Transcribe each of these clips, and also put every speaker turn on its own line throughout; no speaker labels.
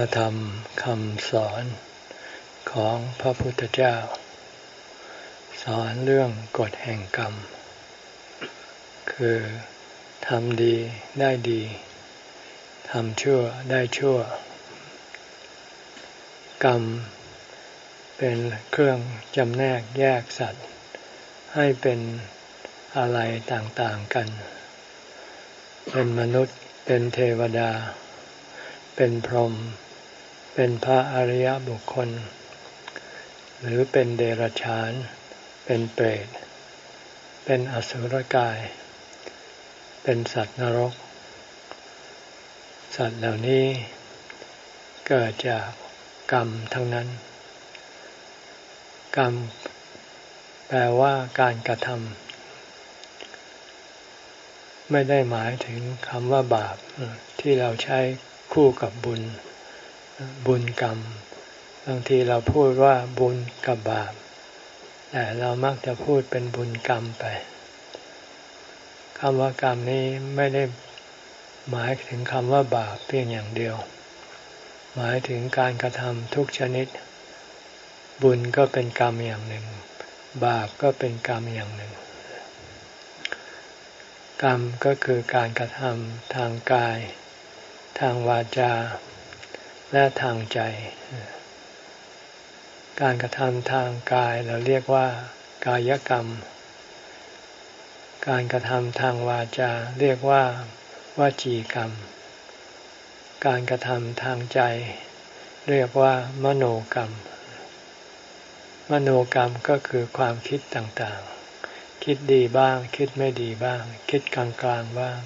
ระธรรมคำสอนของพระพุทธเจ้า สอนเรื่องกฎแห่งกรรม คือทำดีได้ดีทำชั่วได้ชั่ว กรรม เป็นเครื่องจำแนกแยกสัตว์ ให้เป็นอะไรต่างๆกัน เป็นมนุษย์ เป็นเทวดา เป็นพรหม เป็นพระอริยบุคคล หรือเป็นเดรัจฉาน เป็นเปรต เป็นอสุรกาย เป็นสัตว์นรก สัตว์เหล่านี้ เกิดจากกรรมทั้งนั้น กรรม แปลว่าการกระทำไม่ได้หมายถึงคำว่าบาปที่เราใช้คู่กับบุญ บุญกรรม บางทีเราพูดว่าบุญกับบาป แต่เรามักจะพูดเป็นบุญกรรมไปคำว่ากรรมนี้ไม่ได้หมายถึงคำว่าบาปเพียงอย่างเดียว หมายถึงการกระทำทุกชนิด บุญก็เป็นกรรมอย่างหนึ่ง บาปก็เป็นกรรมอย่างหนึ่ง กรรมก็คือการกระทำทางกาย ทางวาจา และทางใจ การกระทำทางกายเราเรียกว่า กายกรรม การกระทำทางวาจาเรียกว่าวาจีกรรม การกระทำทางใจ เรียกว่ามโนกรรม มโนกรรมก็คือความคิดต่างๆ คิดดีบ้าง คิดไม่ดีบ้าง คิดกลางๆบ้าง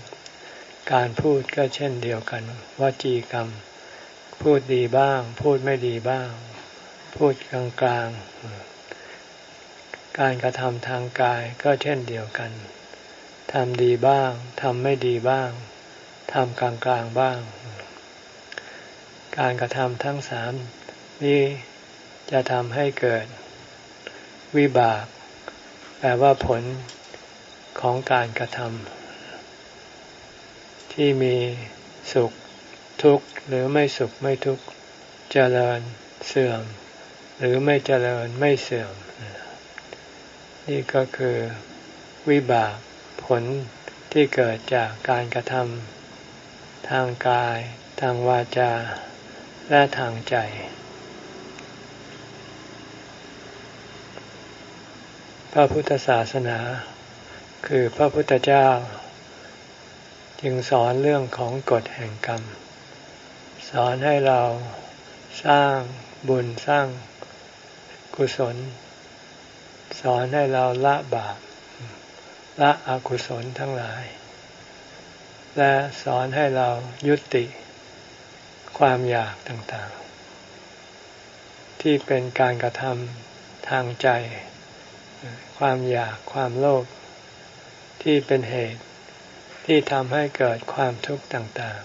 การพูดก็เช่นเดียวกันวาจีกรรม พูดดีบ้าง พูดไม่ดีบ้าง พูดกลางกลางการกระทำทางกายก็เช่นเดียวกันทำดีบ้างทำไม่ดีบ้างทำกลางกลางบ้าง การกระทำทั้งสามนี้จะทำให้เกิด วิบาก แปลว่าผลของการกระทำที่มีสุข ทุกข์หรือไม่สุขไม่ทุกข์เจริญเสื่อม หรือไม่เจริญไม่เสื่อม นี่ก็คือวิบากผลที่เกิดจากการกระทำทางกาย ทางวาจา และทางใจ พระพุทธศาสนา คือพระพุทธเจ้า จึงสอนเรื่องของกฎแห่งกรรม อนให้เราสร้างบุญสร้างกุศล สอนให้เราละบาปละอกุศลทั้งหลาย และสอนให้เรายุติความอยากต่างๆ ที่เป็นการกระทำทางใจ ความอยากความโลภที่เป็นเหตุที่ทำให้เกิดความทุกข์ต่าง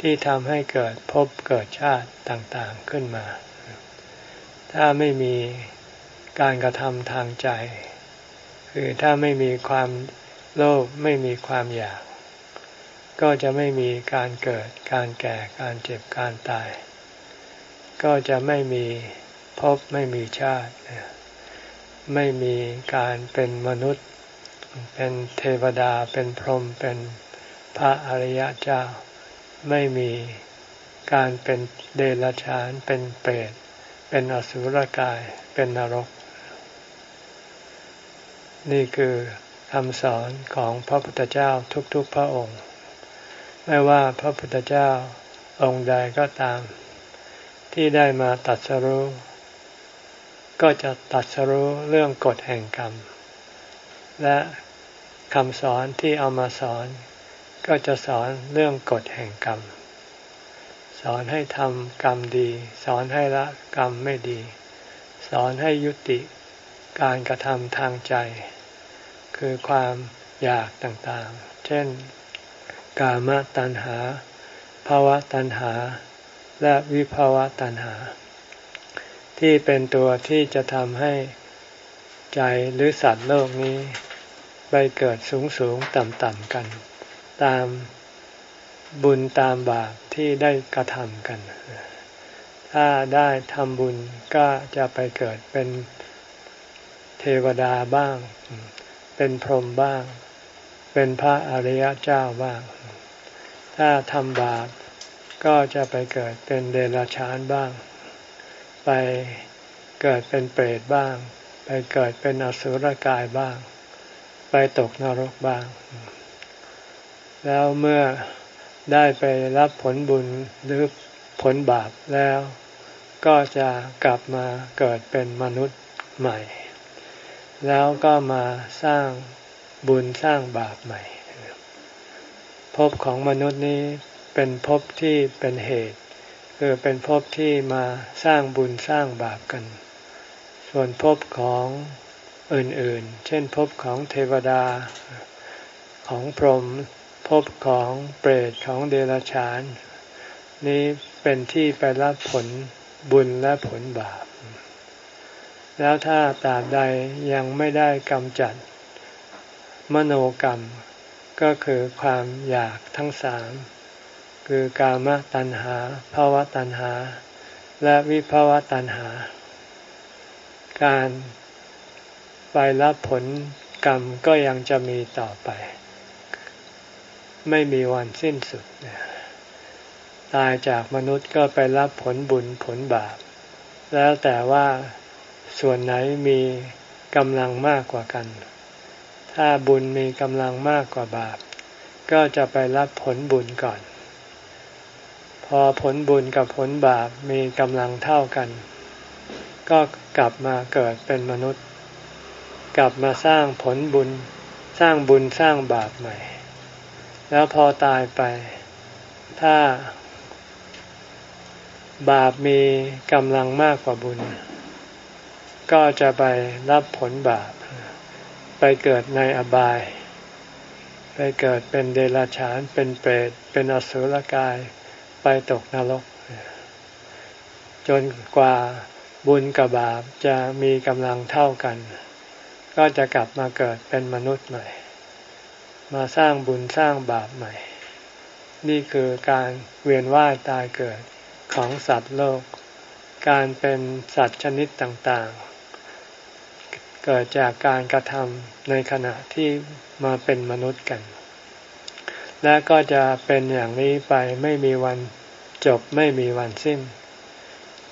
ที่ทำให้เกิดภพเกิดชาติต่างๆขึ้นมา ถ้าไม่มีการกระทำทางใจ คือถ้าไม่มีความโลภไม่มีความอยาก ก็จะไม่มีการเกิดการแก่การเจ็บการตาย ก็จะไม่มีภพไม่มีชาติ ไม่มีการเป็นมนุษย์ เป็นเทวดาเป็นพรหมเป็นพระอริยเจ้า ไม่มีการเป็นเดรัจฉาน เป็นเปรต เป็นอสุรกาย เป็นนรก นี่คือคำสอนของพระพุทธเจ้าทุกๆพระองค์ ไม่ว่าพระพุทธเจ้าองค์ใดก็ตาม ที่ได้มาตัดสรู้ก็จะตัดสรู้เรื่องกฎแห่งกรรม และคำสอนที่เอามาสอน ก็จะสอนเรื่องกฎแห่งกรรม สอนให้ทำกรรมดี สอนให้ละกรรมไม่ดี สอนให้ยุติการกระทำทางใจ คือความอยากต่างๆ เช่น กามตัณหาภาวะตัณหา และวิภาวะตัณหา ที่เป็นตัวที่จะทำให้ใจหรือสัตว์โลกนี้ ไปเกิดสูงสูงต่ำต่ำกัน ตามบุญตามบาปที่ได้กระทำกัน ถ้าได้ทำบุญก็จะไปเกิดเป็นเทวดาบ้าง เป็นพรหมบ้าง เป็นพระอริยเจ้าบ้าง ถ้าทำบาปก็จะไปเกิดเป็นเดรัจฉานบ้าง ไปเกิดเป็นเปรตบ้าง ไปเกิดเป็นอสุรกายบ้าง ไปตกนรกบ้าง แล้วเมื่อได้ไปรับผลบุญหรือผลบาปแล้ว ก็จะกลับมาเกิดเป็นมนุษย์ใหม่ แล้วก็มาสร้างบุญสร้างบาปใหม่ภพของมนุษย์นี้เป็นภพที่เป็นเหตุ คือเป็นภพที่มาสร้างบุญสร้างบาปกัน ส่วนภพของอื่นๆ เช่นภพของเทวดาของพรหม ภพของเปรตของเดรัจฉาน นี้เป็นที่ไปรับผลบุญและผลบาป แล้วถ้าตราบใดยังไม่ได้กำจัด มโนกรรม ก็คือความอยากทั้งสาม คือกามตัณหาภาวะตัณหา และวิภาวะตัณหา การไปรับผลกรรมก็ยังจะมีต่อไป ไม่มีวันสิ้นสุด ตายจากมนุษย์ก็ไปรับผลบุญผลบาป แล้วแต่ว่าส่วนไหนมีกำลังมากกว่ากัน ถ้าบุญมีกำลังมากกว่าบาป ก็จะไปรับผลบุญก่อน พอผลบุญกับผลบาปมีกำลังเท่ากัน ก็กลับมาเกิดเป็นมนุษย์ กลับมาสร้างผลบุญ สร้างบุญสร้างบาปใหม่ แล้วพอตายไป ถ้า บาปมีกำลังมากกว่าบุญ ก็จะไปรับผลบาป ไปเกิดในอบาย ไปเกิดเป็นเดรัจฉาน เป็นเปรต เป็นอสุรกาย ไปตกนรก จนกว่าบุญกับบาปจะมีกำลังเท่ากัน ก็จะกลับมาเกิดเป็นมนุษย์ใหม่ มาสร้างบุญสร้างบาปใหม่ นี่คือการเวียนว่ายตายเกิดของสัตว์โลก การเป็นสัตว์ชนิดต่างๆ เกิดจากการกระทำในขณะที่มาเป็นมนุษย์กัน และก็จะเป็นอย่างนี้ไปไม่มีวันจบไม่มีวันสิ้น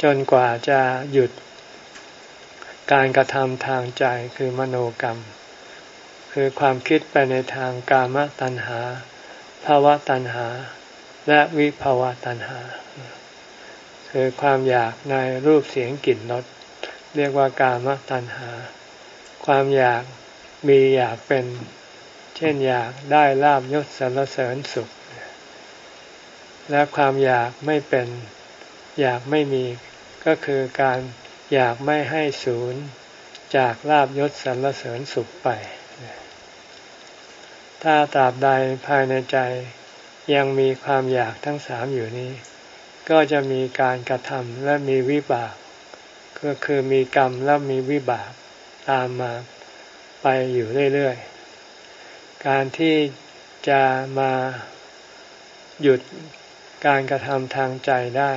จนกว่าจะหยุดการกระทำทางใจคือมโนกรรม คือความคิดไปในทางกามตัณหาภาวะตัณหา และวิภาวะตัณหา คือความอยากในรูปเสียงกลิ่นรสเรียกว่ากามตัณหา ความอยากมีอยากเป็น เช่นอยากได้ลาบยศสรรเสริญสุข และความอยากไม่เป็น อยากไม่มีก็คือการอยากไม่ให้ศูนย์ จากลาบยศสรรเสริญสุขไป ถ้าตราบใดภายในใจยังมีความอยากทั้งสามอยู่นี้ ก็จะมีการกระทำและมีวิบาก ก็คือมีกรรมและมีวิบากตามมาไปอยู่เรื่อยๆ การที่จะมาหยุดการกระทำทางใจได้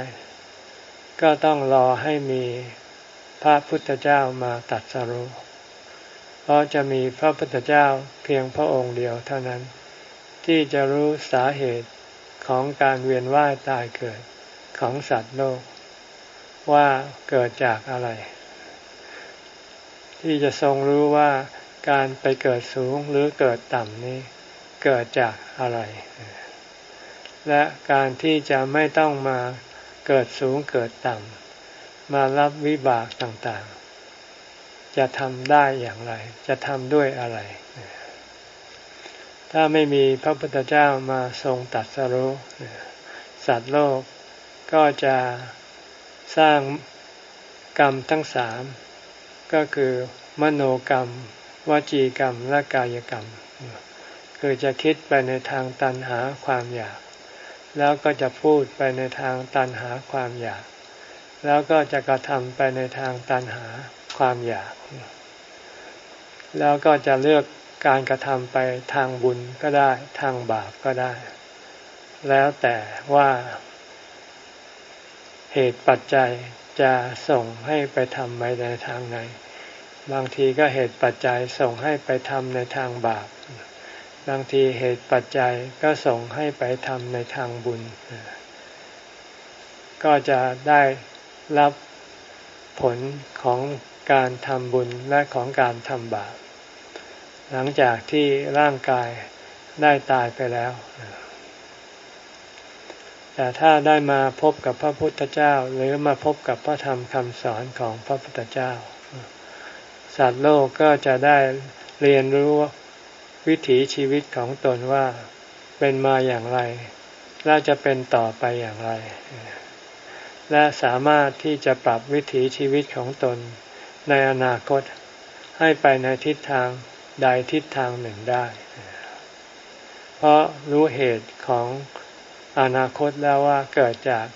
ก็ต้องรอให้มีพระพุทธเจ้ามาตัดสรุ เพราะจะมีพระพุทธเจ้าเพียงพระองค์เดียวเท่านั้น ที่จะรู้สาเหตุของการเวียนว่ายตายเกิดของสัตว์โลก ว่าเกิดจากอะไร ที่จะทรงรู้ว่าการไปเกิดสูงหรือเกิดต่ำนี้ เกิดจากอะไร และการที่จะไม่ต้องมาเกิดสูงเกิดต่ำมารับวิบากต่างๆ จะทำได้อย่างไร จะทำด้วยอะไร ถ้าไม่มีพระพุทธเจ้ามาทรงตัดสรุสัตว์โลกก็จะสร้างกรรมทั้งสามก็คือมโนกรรม วจีกรรม และกายกรรม คือจะคิดไปในทางตันหาความอยาก แล้วก็จะพูดไปในทางตันหาความอยาก แล้วก็จะกระทำไปในทางตันหา ความอยาก แล้วก็จะเลือกการกระทำไปทางบุญก็ได้ ทางบาปก็ได้ แล้วแต่ว่า เหตุปัจจัยจะส่งให้ไปทำไปในทางไหน บางทีก็เหตุปัจจัยส่งให้ไปทำในทางบาป บางทีเหตุปัจจัยก็ส่งให้ไปทำในทางบุญ ก็จะได้รับผลของ การทำบุญและของการทำบาปหลังจากที่ร่างกายได้ตายไปแล้ว แต่ถ้าได้มาพบกับพระพุทธเจ้า หรือมาพบกับพระธรรมคำสอนของพระพุทธเจ้า สัตว์โลกก็จะได้เรียนรู้วิถีชีวิตของตนว่าเป็นมาอย่างไร และจะเป็นต่อไปอย่างไร และสามารถที่จะปรับวิถีชีวิตของตน ในอนาคตให้ไปในทิศทางใดทิศทางหนึ่งได้ เพราะรู้เหตุของอนาคตแล้วว่าเกิดจาก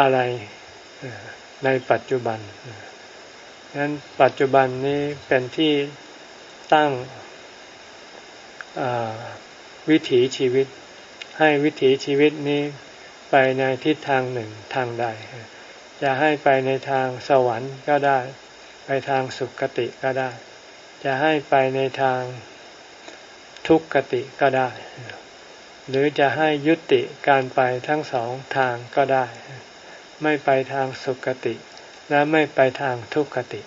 อะไรในปัจจุบันนั้นปัจจุบันนี้เป็นที่ตั้งวิถีชีวิต ให้วิถีชีวิตนี้ไปในทิศทางหนึ่งทางใด จะให้ไปในทางสวรรค์ก็ได้ ไปทางสุคติก็ได้ จะให้ไปในทางทุกขติก็ได้ หรือจะให้ยุติการไปทั้งสองทางก็ได้ ไม่ไปทางสุคติ และไม่ไปทางทุกขติ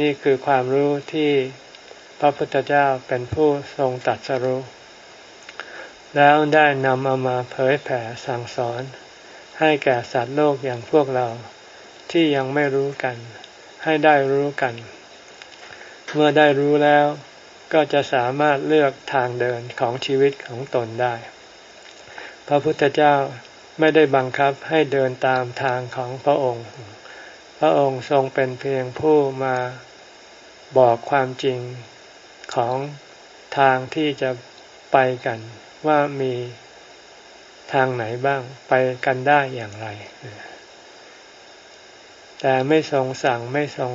นี่คือความรู้ที่พระพุทธเจ้าเป็นผู้ทรงตัดสรู้แล้วได้นำเอามาเผยแผ่สั่งสอน ให้แก่สัตว์โลกอย่างพวกเราที่ยังไม่รู้กัน ให้ได้รู้กัน เมื่อได้รู้แล้วก็จะสามารถเลือกทางเดินของชีวิตของตนได้ พระพุทธเจ้าไม่ได้บังคับให้เดินตามทางของพระองค์ พระองค์ทรงเป็นเพียงผู้มาบอกความจริงของทางที่จะไปกันว่ามีทางไหนบ้างไปกันได้อย่างไร แต่ไม่ทรงสั่งไม่ทรง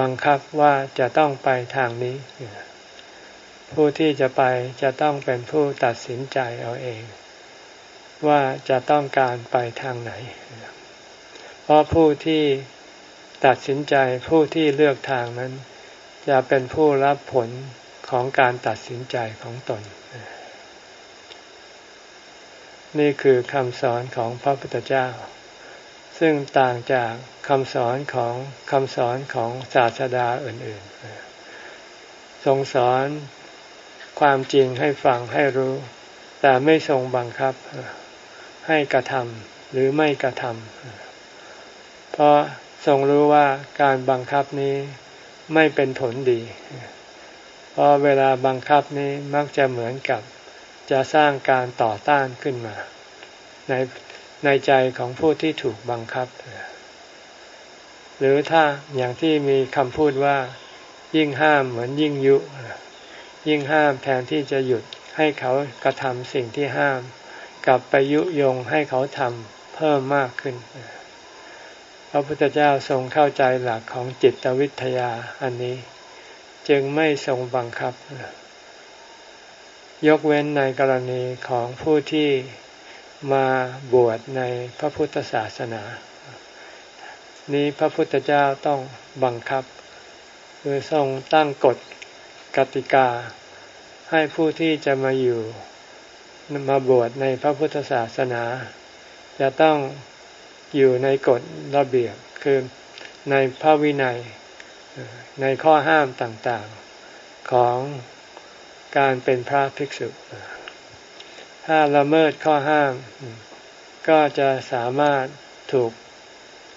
บังคับว่าจะต้องไปทางนี้ ผู้ที่จะไปจะต้องเป็นผู้ตัดสินใจเอาเอง ว่าจะต้องการไปทางไหน เพราะผู้ที่ตัดสินใจผู้ที่เลือกทางนั้น จะเป็นผู้รับผลของการตัดสินใจของตน นี่คือคำสอนของพระพุทธเจ้า ซึ่งต่างจากคำสอนของคำสอนของศาสดาอื่นๆ ทรงสอนความจริงให้ฟังให้รู้ แต่ไม่ทรงบังคับให้กระทำหรือไม่กระทำเพราะทรงรู้ว่าการบังคับนี้ไม่เป็นผลดี เพราะเวลาบังคับนี้มักจะเหมือนกับจะสร้างการต่อต้านขึ้นมา ใน ในใจของผู้ที่ถูกบังคับ หรือถ้าอย่างที่มีคำพูดว่า ยิ่งห้ามเหมือนยิ่งยุ ยิ่งห้ามแทนที่จะหยุดให้เขากระทำสิ่งที่ห้าม กลับไปยุยงให้เขาทำเพิ่มมากขึ้น พระพุทธเจ้าทรงเข้าใจหลักของจิตวิทยาอันนี้ จึงไม่ทรงบังคับ ยกเว้นในกรณีของผู้ที่ มาบวชในพระพุทธศาสนา นี้พระพุทธเจ้าต้องบังคับ คือทรงตั้งกฎกติกา ให้ผู้ที่จะมาอยู่มาบวชในพระพุทธศาสนา จะต้องอยู่ในกฎระเบียบคือในพระวินัยในข้อห้ามต่างๆของการเป็นพระภิกษุ ถ้าละเมิดข้อห้าม ก็จะสามารถถูก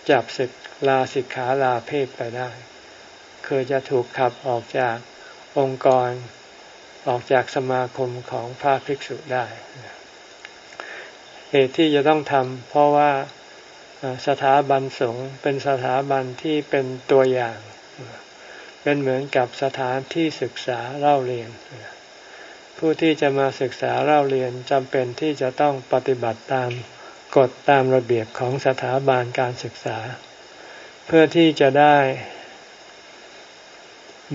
จับศึกลาสิกขาลาเพศไปได้ คือจะถูกขับออกจากองค์กร ออกจากสมาคมของพระภิกษุได้ เหตุที่จะต้องทำเพราะว่าสถาบันสงฆ์เป็นสถาบันที่เป็นตัวอย่าง เป็นเหมือนกับสถานที่ศึกษาเล่าเรียน ผู้ที่จะมาศึกษาเล่าเรียนจำเป็นที่จะต้องปฏิบัติตามกฎตามระเบียบของสถาบันการศึกษา เพื่อที่จะได้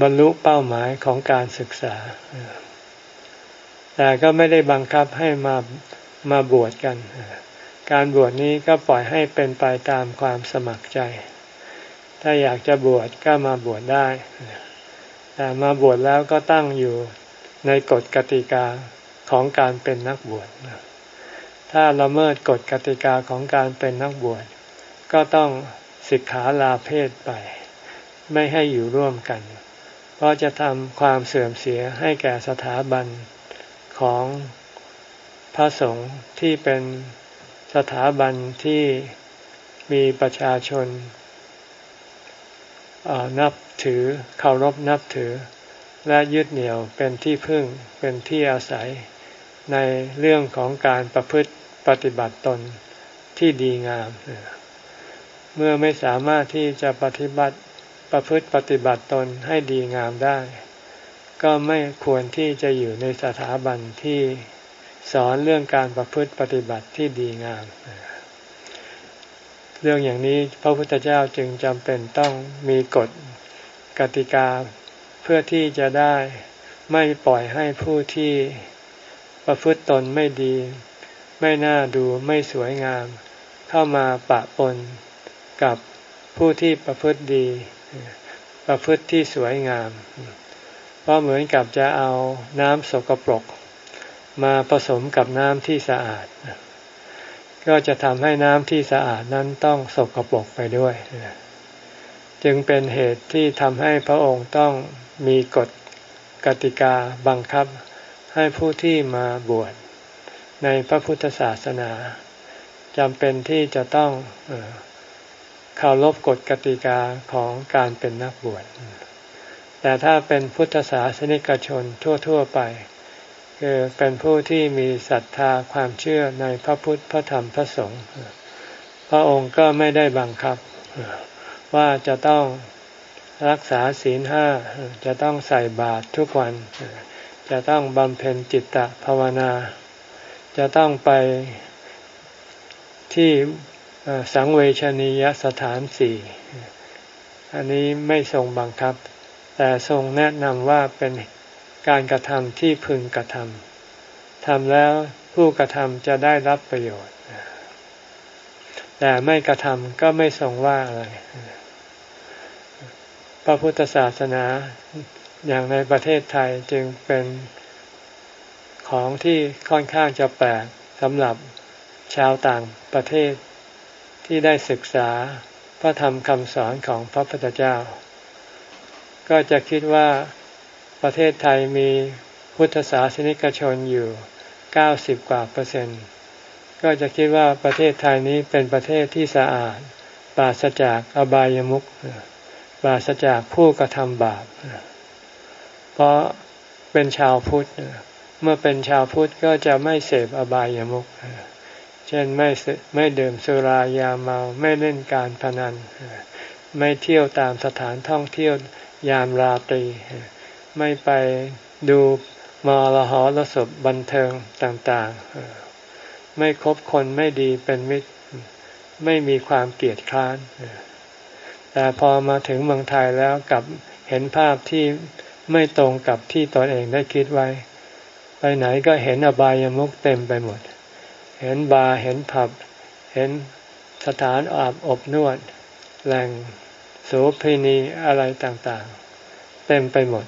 บรรลุเป้าหมายของการศึกษา แต่ก็ไม่ได้บังคับให้มามาบวชกัน การบวชนี้ก็ปล่อยให้เป็นไปตามความสมัครใจ ถ้าอยากจะบวชก็มาบวชได้ แต่มาบวชแล้วก็ตั้งอยู่ ในกฎกติกาของการเป็นนักบวชถ้าละเมิดกฎกติกาของการเป็นนักบวชก็ต้องสิกขาลาเพศไป ไม่ให้อยู่ร่วมกัน เพราะจะทำความเสื่อมเสียให้แก่สถาบันของพระสงฆ์ที่เป็นสถาบันที่มีประชาชนนับถือเคารพนับถือ และยึดเหนี่ยวเป็นที่พึ่งเป็นที่อาศัยในเรื่องของการประพฤติปฏิบัติตนที่ดีงาม เมื่อไม่สามารถที่จะปฏิบัติประพฤติปฏิบัติตนให้ดีงามได้ ก็ไม่ควรที่จะอยู่ในสถาบันที่สอนเรื่องการประพฤติปฏิบัติที่ดีงาม เรื่องอย่างนี้พระพุทธเจ้าจึงจำเป็นต้องมีกฎกติกา เพื่อที่จะได้ไม่ปล่อยให้ผู้ที่ประพฤติตนไม่ดี ไม่น่าดูไม่สวยงาม เข้ามาปะปนกับผู้ที่ประพฤติดี ประพฤติที่สวยงาม เพราะเหมือนกับจะเอาน้ำสกปรก มาผสมกับน้ำที่สะอาด ก็จะทำให้น้ำที่สะอาดนั้นต้องสกปรกไปด้วย จึงเป็นเหตุที่ทำให้พระองค์ต้องมีกฎกติกาบังคับให้ผู้ที่มาบวชในพระพุทธศาสนาจำเป็นที่จะต้องเคารพกฎกติกาของการเป็นนักบวช แต่ถ้าเป็นพุทธศาสนิกชนทั่ว ๆไป คือเป็นผู้ที่มีศรัทธาความเชื่อในพระพุทธพระธรรมพระสงฆ์พระองค์ก็ไม่ได้บังคับ ว่าจะต้องรักษาศีลห้าจะต้องใส่บาตรทุกวัน จะต้องบำเพ็ญจิตตภาวนา จะต้องไปที่สังเวชนียสถานสี่อันนี้ไม่ทรงบังคับ แต่ทรงแนะนำว่าเป็นการกระทำที่พึงกระทำทำแล้วผู้กระทำจะได้รับประโยชน์ แต่ไม่กระทำก็ไม่ทรงว่าอะไร พระพุทธศาสนาอย่างในประเทศไทยจึงเป็นของที่ค่อนข้างจะแปลกสำหรับชาวต่างประเทศที่ได้ศึกษาพระธรรมคำสอนของพระพุทธเจ้า ก็จะคิดว่าประเทศไทยมีพุทธศาสนิกชนอยู่เก้าสิบกว่าเปอร์เซ็นต์ก็จะคิดว่าประเทศไทยนี้เป็นประเทศที่สะอาดปราศจากอบายามุข ปราศจากผู้กระทำบาป เพราะเป็นชาวพุทธ เมื่อเป็นชาวพุทธก็จะไม่เสพอบายามุขเช่นไม่ไม่ดื่มสุรายาเมาไม่เล่นการพนัน ไม่เที่ยวตามสถานท่องเที่ยวยามราตรี ไม่ไปดูมอลหอรสบบันเทิงต่างๆ ไม่คบคนไม่ดีเป็นมิตร ไม่มีความเกลียดคร้าน แต่พอมาถึงเมืองไทยแล้วกับเห็นภาพที่ไม่ตรงกับที่ตนเองได้คิดไว้ ไปไหนก็เห็นอบายามุกเต็มไปหมด เห็นบาร์เห็นผับ เห็นสถานอาบอบนวด แหล่งโสเภณีอะไรต่างๆ เต็มไปหมด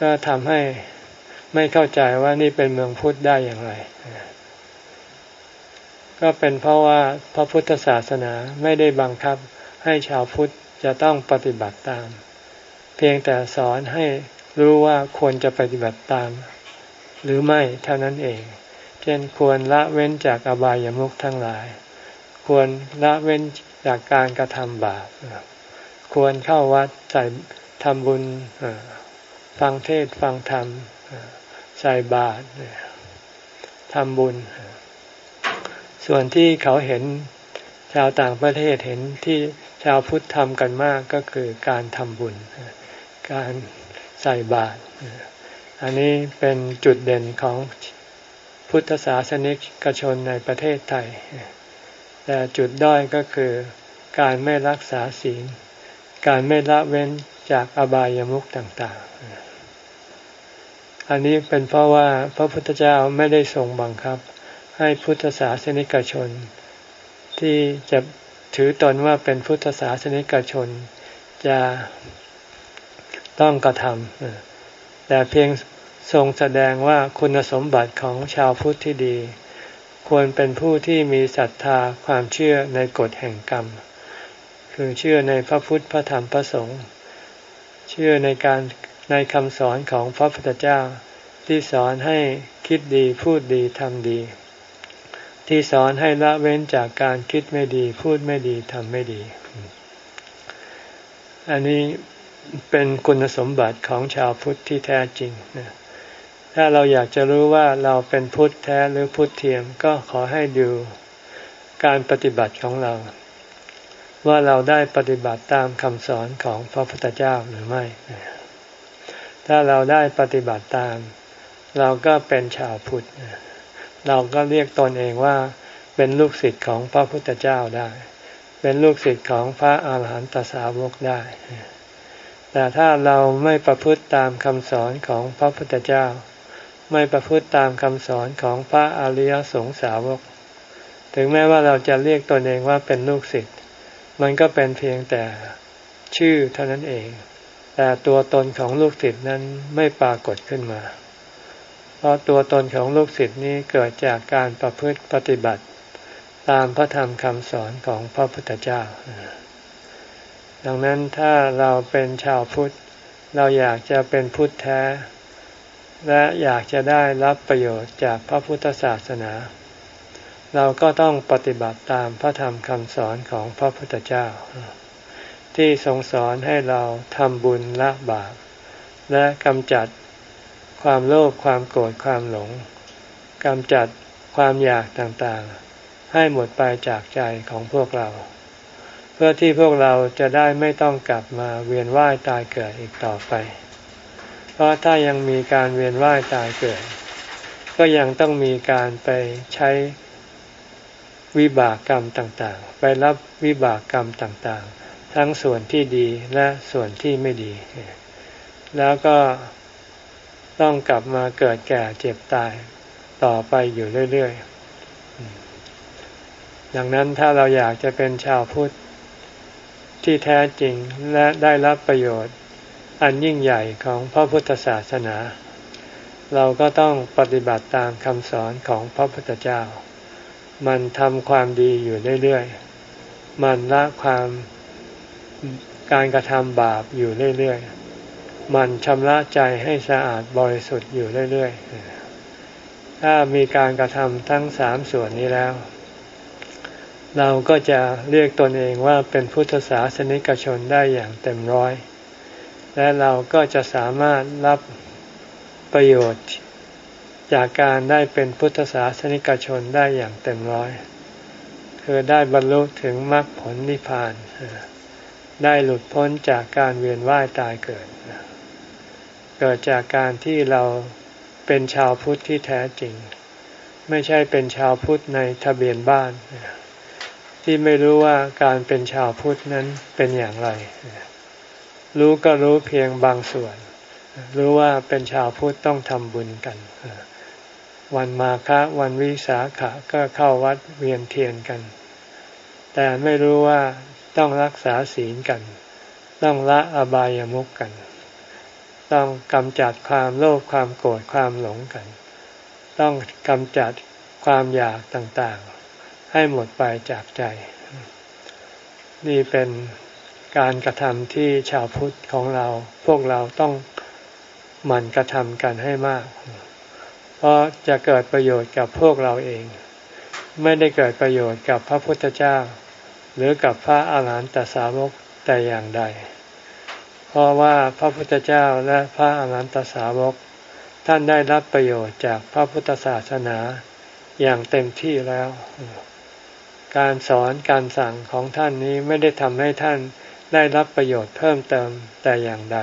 ก็ทำให้ไม่เข้าใจว่านี่เป็นเมืองพุทธได้อย่างไร ก็เป็นเพราะว่าพระพุทธศาสนาไม่ได้บังคับ ให้ชาวพุทธจะต้องปฏิบัติตาม เพียงแต่สอนให้รู้ว่าควรจะปฏิบัติตาม หรือไม่เท่านั้นเอง เช่นควรละเว้นจากอบายามุขทั้งหลาย ควรละเว้นจากการกระทำบาปควรเข้าวัดใส่ทำบุญฟังเทศฟังธรรมใส่บาตรทำบุญ ส่วนที่เขาเห็นชาวต่างประเทศเห็นที่ ชาวพุทธทำกันมากก็คือการทำบุญ การใส่บาตรอันนี้เป็นจุดเด่นของพุทธศาสนิกชนในประเทศไทย แต่จุดด้อยก็คือการไม่รักษาศีล การไม่ละเว้นจากอบายามุขต่าง ๆ อันนี้เป็นเพราะว่าพระพุทธเจ้าไม่ได้ทรงบังคับ ให้พุทธศาสนิกชน ที่จะ ถือตนว่าเป็นพุทธศาสนิกชนจะต้องกระทำแต่เพียงทรงแสดงว่าคุณสมบัติของชาวพุทธที่ดี ควรเป็นผู้ที่มีศรัทธาความเชื่อในกฎแห่งกรรม คือเชื่อในพระพุทธพระธรรมพระสงฆ์เชื่อในการในคำสอนของพระพุทธเจ้าที่สอนให้คิดดีพูดดีทำดี ที่สอนให้ละเว้นจากการคิดไม่ดี พูดไม่ดีทำไม่ดี อันนี้เป็นคุณสมบัติของชาวพุทธที่แท้จริงถ้าเราอยากจะรู้ว่าเราเป็นพุทธแท้หรือพุทธเทียมก็ขอให้ดูการปฏิบัติของเรา ว่าเราได้ปฏิบัติตามคำสอนของพระพุทธเจ้าหรือไม่ ถ้าเราได้ปฏิบัติตาม เราก็เป็นชาวพุทธ เราก็เรียกตนเองว่าเป็นลูกศิษย์ของพระพุทธเจ้าได้ เป็นลูกศิษย์ของพระอาหารหันตสาวกได้ แต่ถ้าเราไม่ประพฤติตามคำสอนของพระพุทธเจ้า ไม่ประพฤติตามคำสอนของพระอริยสงสาวก ถึงแม้ว่าเราจะเรียกตนเองว่าเป็นลูกศิษย์ มันก็เป็นเพียงแต่ชื่อเท่านั้นเอง แต่ตัวตนของลูกศิษย์นั้นไม่ปรากฏขึ้นมา เพราะตัวตนของลูกศิษย์นี้เกิดจากการประพฤติปฏิบัติ ตามพระธรรมคำสอนของพระพุทธเจ้า ดังนั้นถ้าเราเป็นชาวพุทธ เราอยากจะเป็นพุทธแท้ และอยากจะได้รับประโยชน์จากพระพุทธศาสนา เราก็ต้องปฏิบัติตามพระธรรมคำสอนของพระพุทธเจ้า ที่ทรงสอนให้เราทำบุญละบาปและกำจัด ความโลภความโกรธความหลงกำจัดความอยากต่างๆ ให้หมดไปจากใจของพวกเรา เพื่อที่พวกเราจะได้ไม่ต้องกลับมาเวียนว่ายตายเกิดอีกต่อไป เพราะถ้ายังมีการเวียนว่ายตายเกิด ก็ยังต้องมีการไปใช้วิบากกรรมต่างๆ ไปรับวิบากกรรมต่างๆ ทั้งส่วนที่ดีและส่วนที่ไม่ดี แล้วก็ ต้องกลับมาเกิดแก่เจ็บตายต่อไปอยู่เรื่อยๆ ดังนั้นถ้าเราอยากจะเป็นชาวพุทธที่แท้จริงและได้รับประโยชน์ อันยิ่งใหญ่ของพระพุทธศาสนา เราก็ต้องปฏิบัติตามคำสอนของพระพุทธเจ้า มันทำความดีอยู่เรื่อยๆ มันละความการกระทำบาปอยู่เรื่อยๆ มันชำระใจให้สะอาดบริสุทธิ์อยู่เรื่อยๆ ถ้ามีการกระทำทั้งสามส่วนนี้แล้ว เราก็จะเรียกตนเองว่าเป็นพุทธศาสนิกชนได้อย่างเต็มร้อย และเราก็จะสามารถรับประโยชน์ จากการได้เป็นพุทธศาสนิกชนได้อย่างเต็มร้อย คือได้บรรลุถึงมรรคผลนิพพานได้หลุดพ้นจากการเวียนว่ายตายเกิด เกิดจากการที่เราเป็นชาวพุทธที่แท้จริง ไม่ใช่เป็นชาวพุทธในทะเบียนบ้าน ที่ไม่รู้ว่าการเป็นชาวพุทธนั้นเป็นอย่างไร รู้ก็รู้เพียงบางส่วน รู้ว่าเป็นชาวพุทธต้องทำบุญกัน วันมาฆะวันวิสาขะก็เข้าวัดเวียนเทียนกัน แต่ไม่รู้ว่าต้องรักษาศีลกัน ต้องละอบายามุกกัน ต้องกำจัดความโลภความโกรธความหลงกัน ต้องกำจัดความอยากต่างๆ ให้หมดไปจากใจ นี่เป็นการกระทำที่ชาวพุทธของเรา พวกเราต้องหมั่นกระทำกันให้มาก เพราะจะเกิดประโยชน์กับพวกเราเอง ไม่ได้เกิดประโยชน์กับพระพุทธเจ้า หรือกับพระอาหารหันตสาวกแต่อย่างใด เพราะว่าพระพุทธเจ้าและพระอรหันตสาวก ท่านได้รับประโยชน์จากพระพุทธศาสนาอย่างเต็มที่แล้ว การสอนการสั่งของท่านนี้ไม่ได้ทำให้ท่านได้รับประโยชน์เพิ่มเติมแต่อย่างใด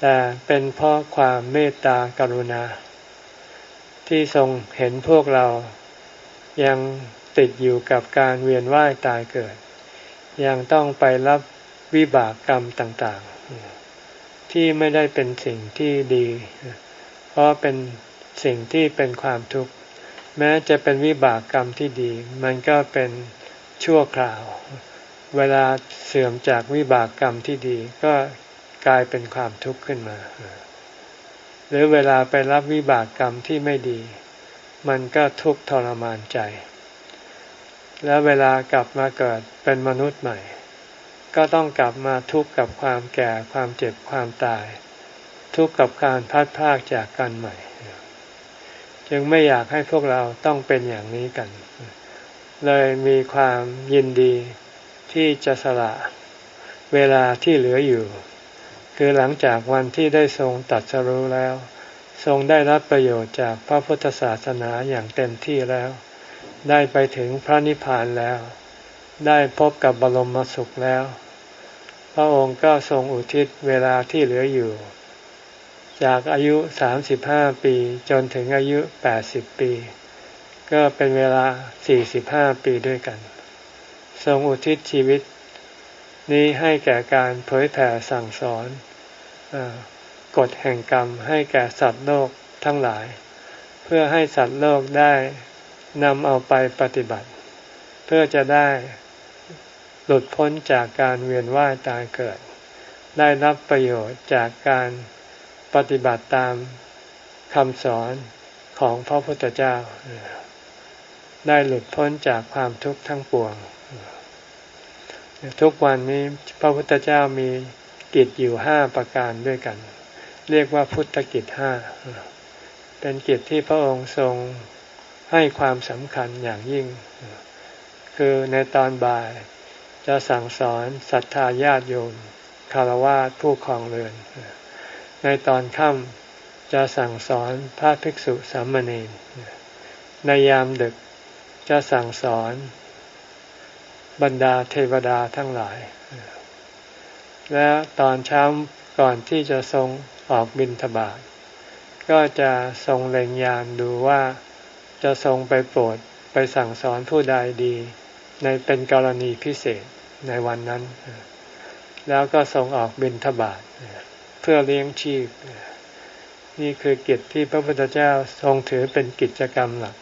แต่เป็นเพราะความเมตตากรุณา ที่ทรงเห็นพวกเรายังติดอยู่กับการเวียนว่ายตายเกิด ยังต้องไปรับ วิบากกรรมต่างๆ ที่ไม่ได้เป็นสิ่งที่ดี เพราะเป็นสิ่งที่เป็นความทุกข์ แม้จะเป็นวิบากกรรมที่ดี มันก็เป็นชั่วคราว เวลาเสื่อมจากวิบากกรรมที่ดี ก็กลายเป็นความทุกข์ขึ้นมา หรือเวลาไปรับวิบากกรรมที่ไม่ดี มันก็ทุกข์ทรมานใจ แล้วเวลากลับมาเกิดเป็นมนุษย์ใหม่ ก็ต้องกลับมาทุกข์กับความแก่ความเจ็บความตาย ทุกข์กับการพัดพากจากกันใหม่ จึงไม่อยากให้พวกเราต้องเป็นอย่างนี้กัน เลยมีความยินดีที่จะสละเวลาที่เหลืออยู่ คือหลังจากวันที่ได้ทรงตัดสรู้แล้ว ทรงได้รับประโยชน์จากพระพุทธศาสนาอย่างเต็มที่แล้ว ได้ไปถึงพระนิพพานแล้ว ได้พบกับบรมสุขแล้ว พระองค์ก็ทรงอุทิศเวลาที่เหลืออยู่ จากอายุสามสิบห้าปีจนถึงอายุแปดสิบปี ก็เป็นเวลาสี่สิบห้าปีด้วยกัน ทรงอุทิศชีวิต นี้ให้แก่การเผยแผ่สั่งสอนกฎแห่งกรรมให้แก่สัตว์โลกทั้งหลาย เพื่อให้สัตว์โลกได้นำเอาไปปฏิบัติ เพื่อจะได้ หลุดพ้นจากการเวียนว่ายตายเกิด ได้รับประโยชน์จากการปฏิบัติตามคำสอนของพระพุทธเจ้า ได้หลุดพ้นจากความทุกข์ทั้งปวง ทุกวันนี้พระพุทธเจ้ามีกิจอยู่ห้าประการด้วยกัน เรียกว่าพุทธกิจห้าเป็นกิจที่พระองค์ทรงให้ความสำคัญอย่างยิ่ง คือในตอนบ่าย จะสั่งสอนศรัทธาญาติโยมคารวะผู้ครองเรือน ในตอนค่ำจะสั่งสอนพระภิกษุสามเณรในยามดึกจะสั่งสอน บรรดาเทวดาทั้งหลาย และตอนเช้าก่อนที่จะทรงออกบินทบาทก็จะทรงเล็งยานดูว่าจะทรงไปโปรดไปสั่งสอนผู้ใดดี ในเป็นกรณีพิเศษ ในวันนั้น แล้วก็ทรงออกบินทบาทเพื่อเลี้ยงชีพ นี่คือกิจที่พระพุทธเจ้าทรงถือเป็นกิจกรรมหลัก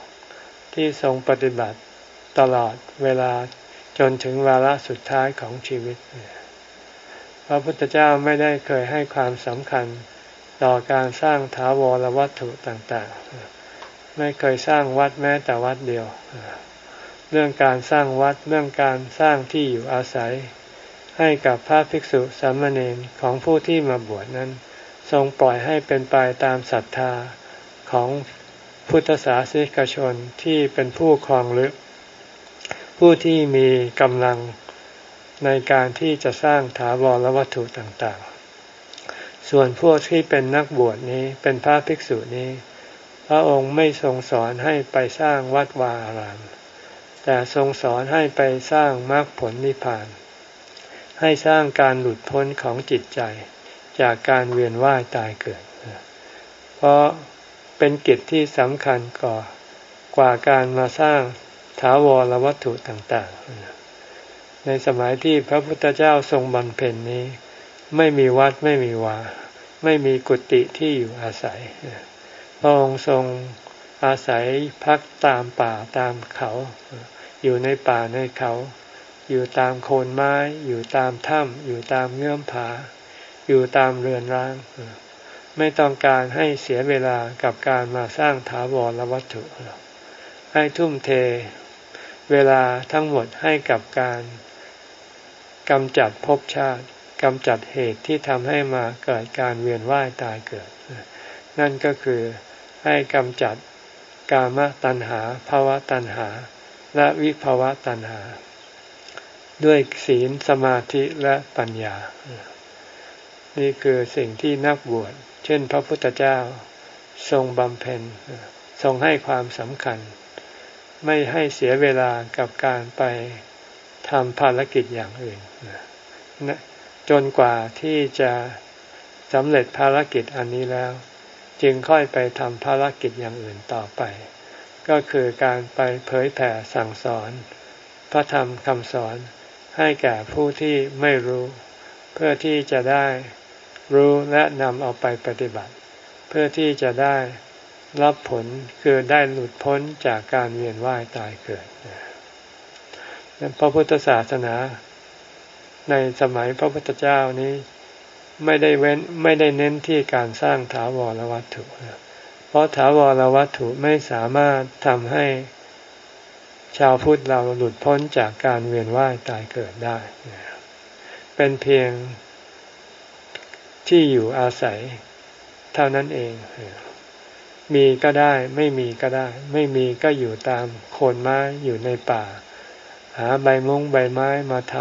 ที่ทรงปฏิบัติตลอดเวลาจนถึงวาระสุดท้ายของชีวิต พระพุทธเจ้าไม่ได้เคยให้ความสำคัญต่อการสร้างถาวรวัตถุต่างๆ ไม่เคยสร้างวัดแม้แต่วัดเดียว เรื่องการสร้างวัดเรื่องการสร้างที่อยู่อาศัย ให้กับพระภิกษุสามเณรของผู้ที่มาบวชนั้น ทรงปล่อยให้เป็นไปตามศรัทธาของพุทธศาสนิกชนที่เป็นผู้ครองลึก ผู้ที่มีกำลังในการที่จะสร้างถาวรวัตถุต่างๆ ส่วนพวกที่เป็นนักบวชนี้เป็นพระภิกษุนี้ พระองค์ไม่ทรงสอนให้ไปสร้างวัดวาอาราม แต่ทรงสอนให้ไปสร้างมรรคผลนิพพาน ให้สร้างการหลุดพ้นของจิตใจ จากการเวียนว่ายตายเกิด เพราะเป็นกิจที่สำคัญกว่ากว่าการมาสร้างถาวรวัตถุต่างๆ ในสมัยที่พระพุทธเจ้าทรงบำเพ็ญนี้ ไม่มีวัดไม่มีวา ไม่มีกุฏิที่อยู่อาศัย พระองค์ทรงอาศัยพักตามป่าตามเขา อยู่ในป่าในเขา อยู่ตามโคนไม้ อยู่ตามถ้ำอยู่ตามเงื่อมผา อยู่ตามเรือนร้าง ไม่ต้องการให้เสียเวลากับการมาสร้างถาวรวัตถุ ให้ทุ่มเทเวลาทั้งหมดให้กับการกำจัดภพชาติกำจัดเหตุที่ทำให้มาเกิดการเวียนว่ายตายเกิด นั่นก็คือให้กำจัดกามตัณหาภาวะตัณหา และวิภาวะตัณหา ด้วยศีลสมาธิและปัญญา นี่คือสิ่งที่นักบวช เช่นพระพุทธเจ้าทรงบำเพ็ญทรงให้ความสำคัญ ไม่ให้เสียเวลากับการไปทำภารกิจอย่างอื่น จนกว่าที่จะสำเร็จภารกิจอันนี้แล้ว จึงค่อยไปทำภารกิจอย่างอื่นต่อไป ก็คือการไปเผยแผ่สั่งสอน พระธรรมคำสอนให้แก่ผู้ที่ไม่รู้ เพื่อที่จะได้รู้และนำเอาไปปฏิบัติ เพื่อที่จะได้รับผลคือได้หลุดพ้นจากการเวียนว่ายตายเกิดพระพุทธศาสนา ในสมัยพระพุทธเจ้านี้ไม่ได้เว้นไม่ได้เน้นที่การสร้างถาวรวัตถุ เพราะถาวรวัตถุไม่สามารถทำให้ชาวพุทธเราหลุดพ้นจากการเวียนว่ายตายเกิดได้ เป็นเพียงที่อยู่อาศัยเท่านั้นเอง มีก็ได้ไม่มีก็ได้ ไม่มีก็อยู่ตามโคนไม้อยู่ในป่า หาใบมงใบไม้มาท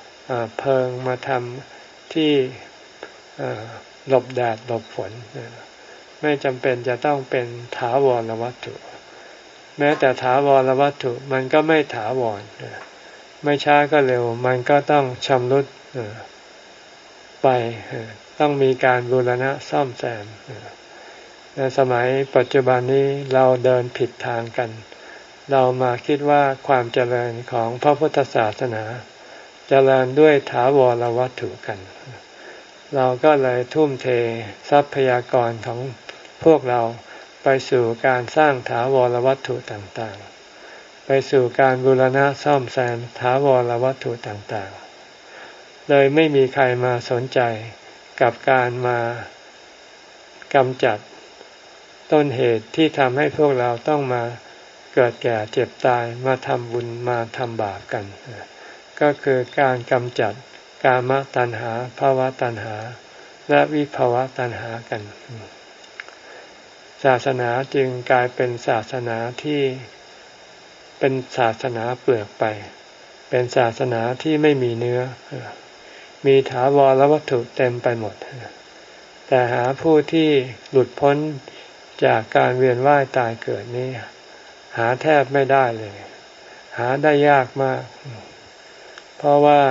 ำเพิงมาทำที่หลบแดดหลบฝน ไม่จำเป็นจะต้องเป็นถาวรวัตถุ แม้แต่ถาวรวัตถุมันก็ไม่ถาวรไม่ช้าก็เร็ว มันก็ต้องชำรุดไปต้องมีการบูรณะซ่อมแซมในสมัยปัจจุบันนี้เราเดินผิดทางกัน เรามาคิดว่าความเจริญของพระพุทธศาสนา เจริญด้วยถาวรวัตถุกัน เราก็เลยทุ่มเททรัพยากรของ พวกเราไปสู่การสร้างถาวรวัตถุต่างๆ ไปสู่การบูรณะซ่อมแซมถาวรวัตถุต่างๆ เลยไม่มีใครมาสนใจกับการมากำจัดต้นเหตุที่ทำให้พวกเราต้องมาเกิดแก่เจ็บตายมาทำบุญมาทำบาปกัน ก็คือการกำจัดกามตัณหาภาวะตัณหา และวิภาวะตัณหากัน ศาสนาจึงกลายเป็นศาสนาที่เป็นศาสนาเปลือกไป เป็นศาสนาที่ไม่มีเนื้อ มีถาวรวัตถุเต็มไปหมด แต่หาผู้ที่หลุดพ้นจากการเวียนว่ายตายเกิดนี้ หาแทบไม่ได้เลย หาได้ยากมาก เพราะว่า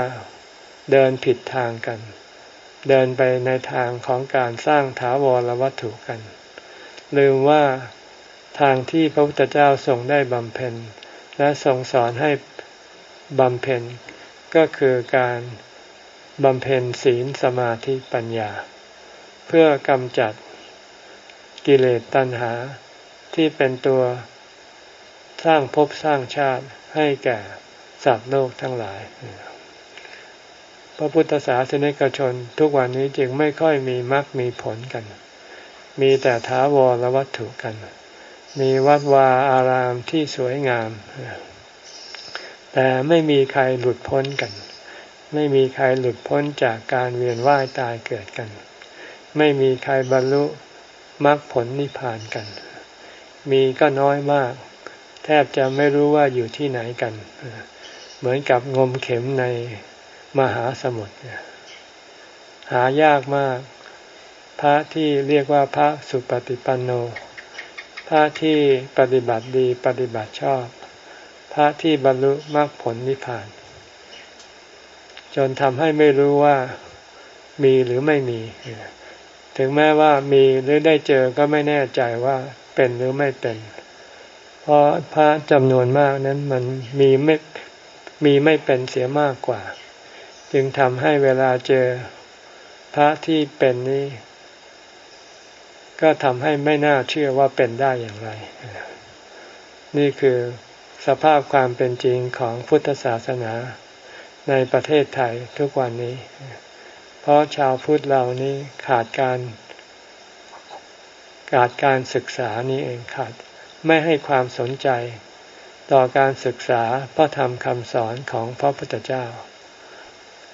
เดินผิดทางกัน เดินไปในทางของการสร้างถาวรวัตถุกัน ลืมว่าทางที่พระพุทธเจ้าทรงได้บำเพ็ญ และทรงสอนให้บำเพ็ญ ก็คือการบำเพ็ญศีลสมาธิปัญญา เพื่อกำจัดกิเลสตัณหาที่เป็นตัวสร้างภพสร้างชาติให้แก่สัตว์โลกทั้งหลาย พระพุทธศาสนิกชนทุกวันนี้จึงไม่ค่อยมีมรรคมีผลกัน มีแต่ท้าวรวัตถุกัน มีวัดวาอารามที่สวยงาม แต่ไม่มีใครหลุดพ้นกัน ไม่มีใครหลุดพ้นจากการเวียนว่ายตายเกิดกัน ไม่มีใครบรรลุมรรคผลนิพพานกัน มีก็น้อยมาก แทบจะไม่รู้ว่าอยู่ที่ไหนกัน เหมือนกับงมเข็มในมหาสมุทรหายากมาก พระที่เรียกว่าพระสุปฏิปันโน พระที่ปฏิบัติดีปฏิบัติชอบ พระที่บรรลุมรรคผลนิพพาน จนทำให้ไม่รู้ว่ามีหรือไม่มี ถึงแม้ว่ามีหรือได้เจอก็ไม่แน่ใจว่าเป็นหรือไม่เป็น เพราะพระจำนวนมากนั้นมันมีไม่มีไม่เป็นเสียมากกว่า จึงทำให้เวลาเจอพระที่เป็นนี้ ก็ทำให้ไม่น่าเชื่อว่าเป็นได้อย่างไร นี่คือสภาพความเป็นจริงของพุทธศาสนาในประเทศไทยทุกวันนี้ เพราะชาวพุทธเรานี้ขาดการ ขาดการศึกษานี้เองขาดไม่ให้ความสนใจต่อการศึกษาพระธรรมคำสอนของพระพุทธเจ้า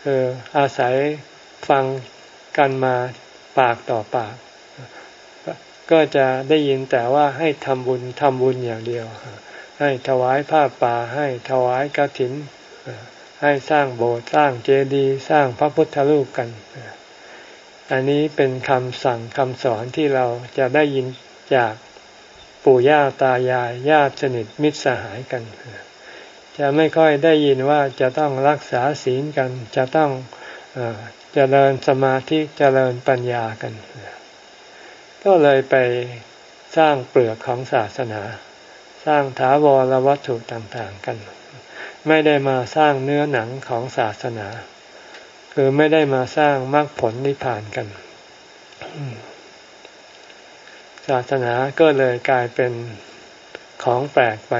คืออาศัยฟังกันมาปากต่อปาก ก็จะได้ยินแต่ว่าให้ทำบุญทำบุญอย่างเดียว ให้ถวายผ้าป่าให้ถวายกฐิน ให้สร้างโบสถ์สร้างเจดีย์สร้างพระพุทธรูปกัน อันนี้เป็นคำสั่งคำสอนที่เราจะได้ยินจากปู่ย่าตายายญาติสนิทมิตรสหายกัน จะไม่ค่อยได้ยินว่าจะต้องรักษาศีลกัน จะต้องเจริญสมาธิเจริญปัญญากัน ก็เลยไปสร้างเปลือกของศาสนา สร้างถาวรวัตถุต่างๆกัน ไม่ได้มาสร้างเนื้อหนังของศาสนา คือไม่ได้มาสร้างมรรคผลนิพพานกัน ศาสนาก็เลยกลายเป็นของแปลกไป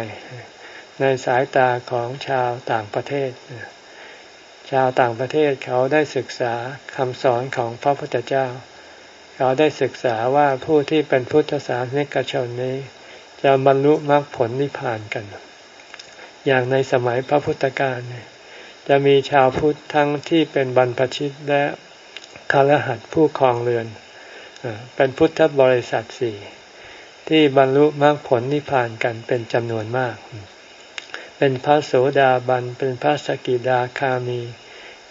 ในสายตาของชาวต่างประเทศ ชาวต่างประเทศเขาได้ศึกษาคำสอนของพระพุทธเจ้า เขาได้ศึกษาว่าผู้ที่เป็นพุทธศาสนิกชนนี้ จะบรรลุมรรคผลนิพพานกัน อย่างในสมัยพระพุทธการจะมีชาวพุทธทั้งที่เป็นบรรพชิตและคารหัสผู้ครองเรือน เป็นพุทธบริษัทสี่ที่บรรลุมรรคผลนิพพานกันเป็นจำนวนมาก เป็นพระโสดาบัน เป็นพระสกิดาคามี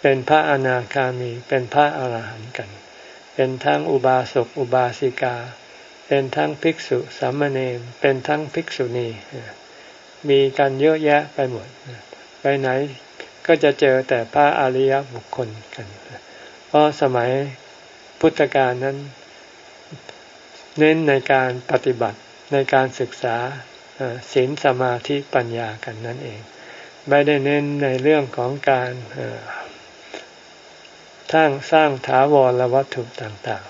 เป็นพระอนาคามี เป็นพระอาหารหันต์กัน เป็นทั้งอุบาสกอุบาสิกา เป็นทั้งภิกษุสามเณรเป็นทั้งภิกษุณี มีกันเยอะแยะไปหมด ไปไหนก็จะเจอแต่พระอริยบุคคลกัน เพราะสมัยพุทธกาลนั้น เน้นในการปฏิบัติในการศึกษาศีลสมาธิปัญญากันนั่นเอง ไม่ได้เน้นในเรื่องของการ ทั้งสร้างถาวรวัตถุต่าง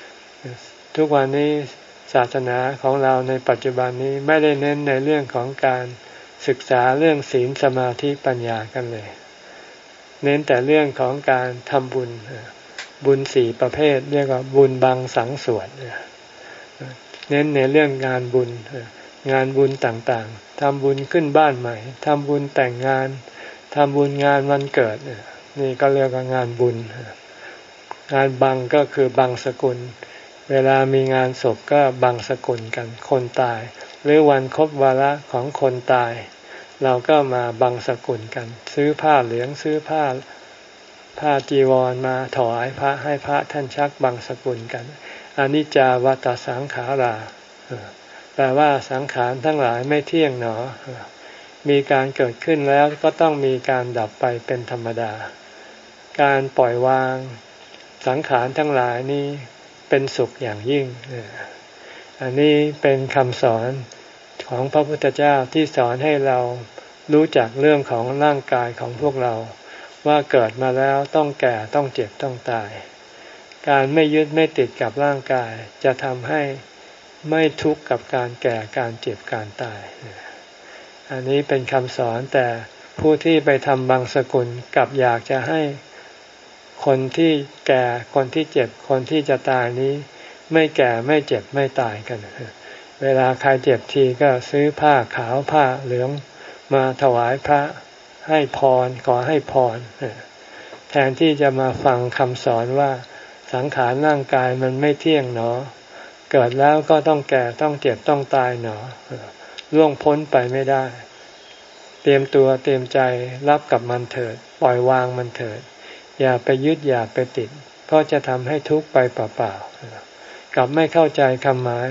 ๆ ทุกวันนี้ศาสนาของเราในปัจจุบันนี้ไม่ได้เน้นในเรื่องของการศึกษาเรื่องศีลสมาธิปัญญากันเลย เน้นแต่เรื่องของการทำบุญบุญสี่ประเภท เรียกว่าบุญบางสังสวดเน้นในเรื่องงานบุญงานบุญต่างๆทำบุญขึ้นบ้านใหม่ทำบุญแต่งงานทำบุญงานวันเกิด นี่ก็เรียกว่างานบุญ งานบังก็คือบังสกุล เวลามีงานศพก็บังสกุลกัน คนตาย หรือวันครบวาระของคนตาย เราก็มาบังสกุลกัน ซื้อผ้าเหลืองซื้อผ้าผ้าจีวรมาถวายพระให้พระท่านชักบังสกุลกันอนิจจาวัตสังขาราแปลว่าสังขารทั้งหลายไม่เที่ยงหนอ มีการเกิดขึ้นแล้วก็ต้องมีการดับไปเป็นธรรมดา การปล่อยวางสังขารทั้งหลายนี้เป็นสุขอย่างยิ่ง อันนี้เป็นคำสอนของพระพุทธเจ้าที่สอนให้เรารู้จักเรื่องของร่างกายของพวกเรา ว่าเกิดมาแล้วต้องแก่ต้องเจ็บต้องตาย การไม่ยึดไม่ติดกับร่างกายจะทำให้ไม่ทุกข์กับการแก่การเจ็บการตาย อันนี้เป็นคำสอนแต่ผู้ที่ไปทำบางสกุลกับอยากจะให้ คนที่แก่คนที่เจ็บคนที่จะตายนี้ ไม่แก่ไม่เจ็บไม่ตายกัน เวลาใครเจ็บทีก็ซื้อผ้าขาวผ้าเหลืองมาถวายพระให้พรขอให้พรแทนที่จะมาฟังคำสอนว่าสังขารร่างกายมันไม่เที่ยงหนอ เกิดแล้วก็ต้องแก่ต้องเจ็บต้องตายหนอล่วงพ้นไปไม่ได้ เตรียมตัวเตรียมใจรับกับมันเถิด ปล่อยวางมันเถิด อย่าไปยึดอย่าไปติด เพราะจะทำให้ทุกข์ไปเปล่าๆกับไม่เข้าใจคำหมาย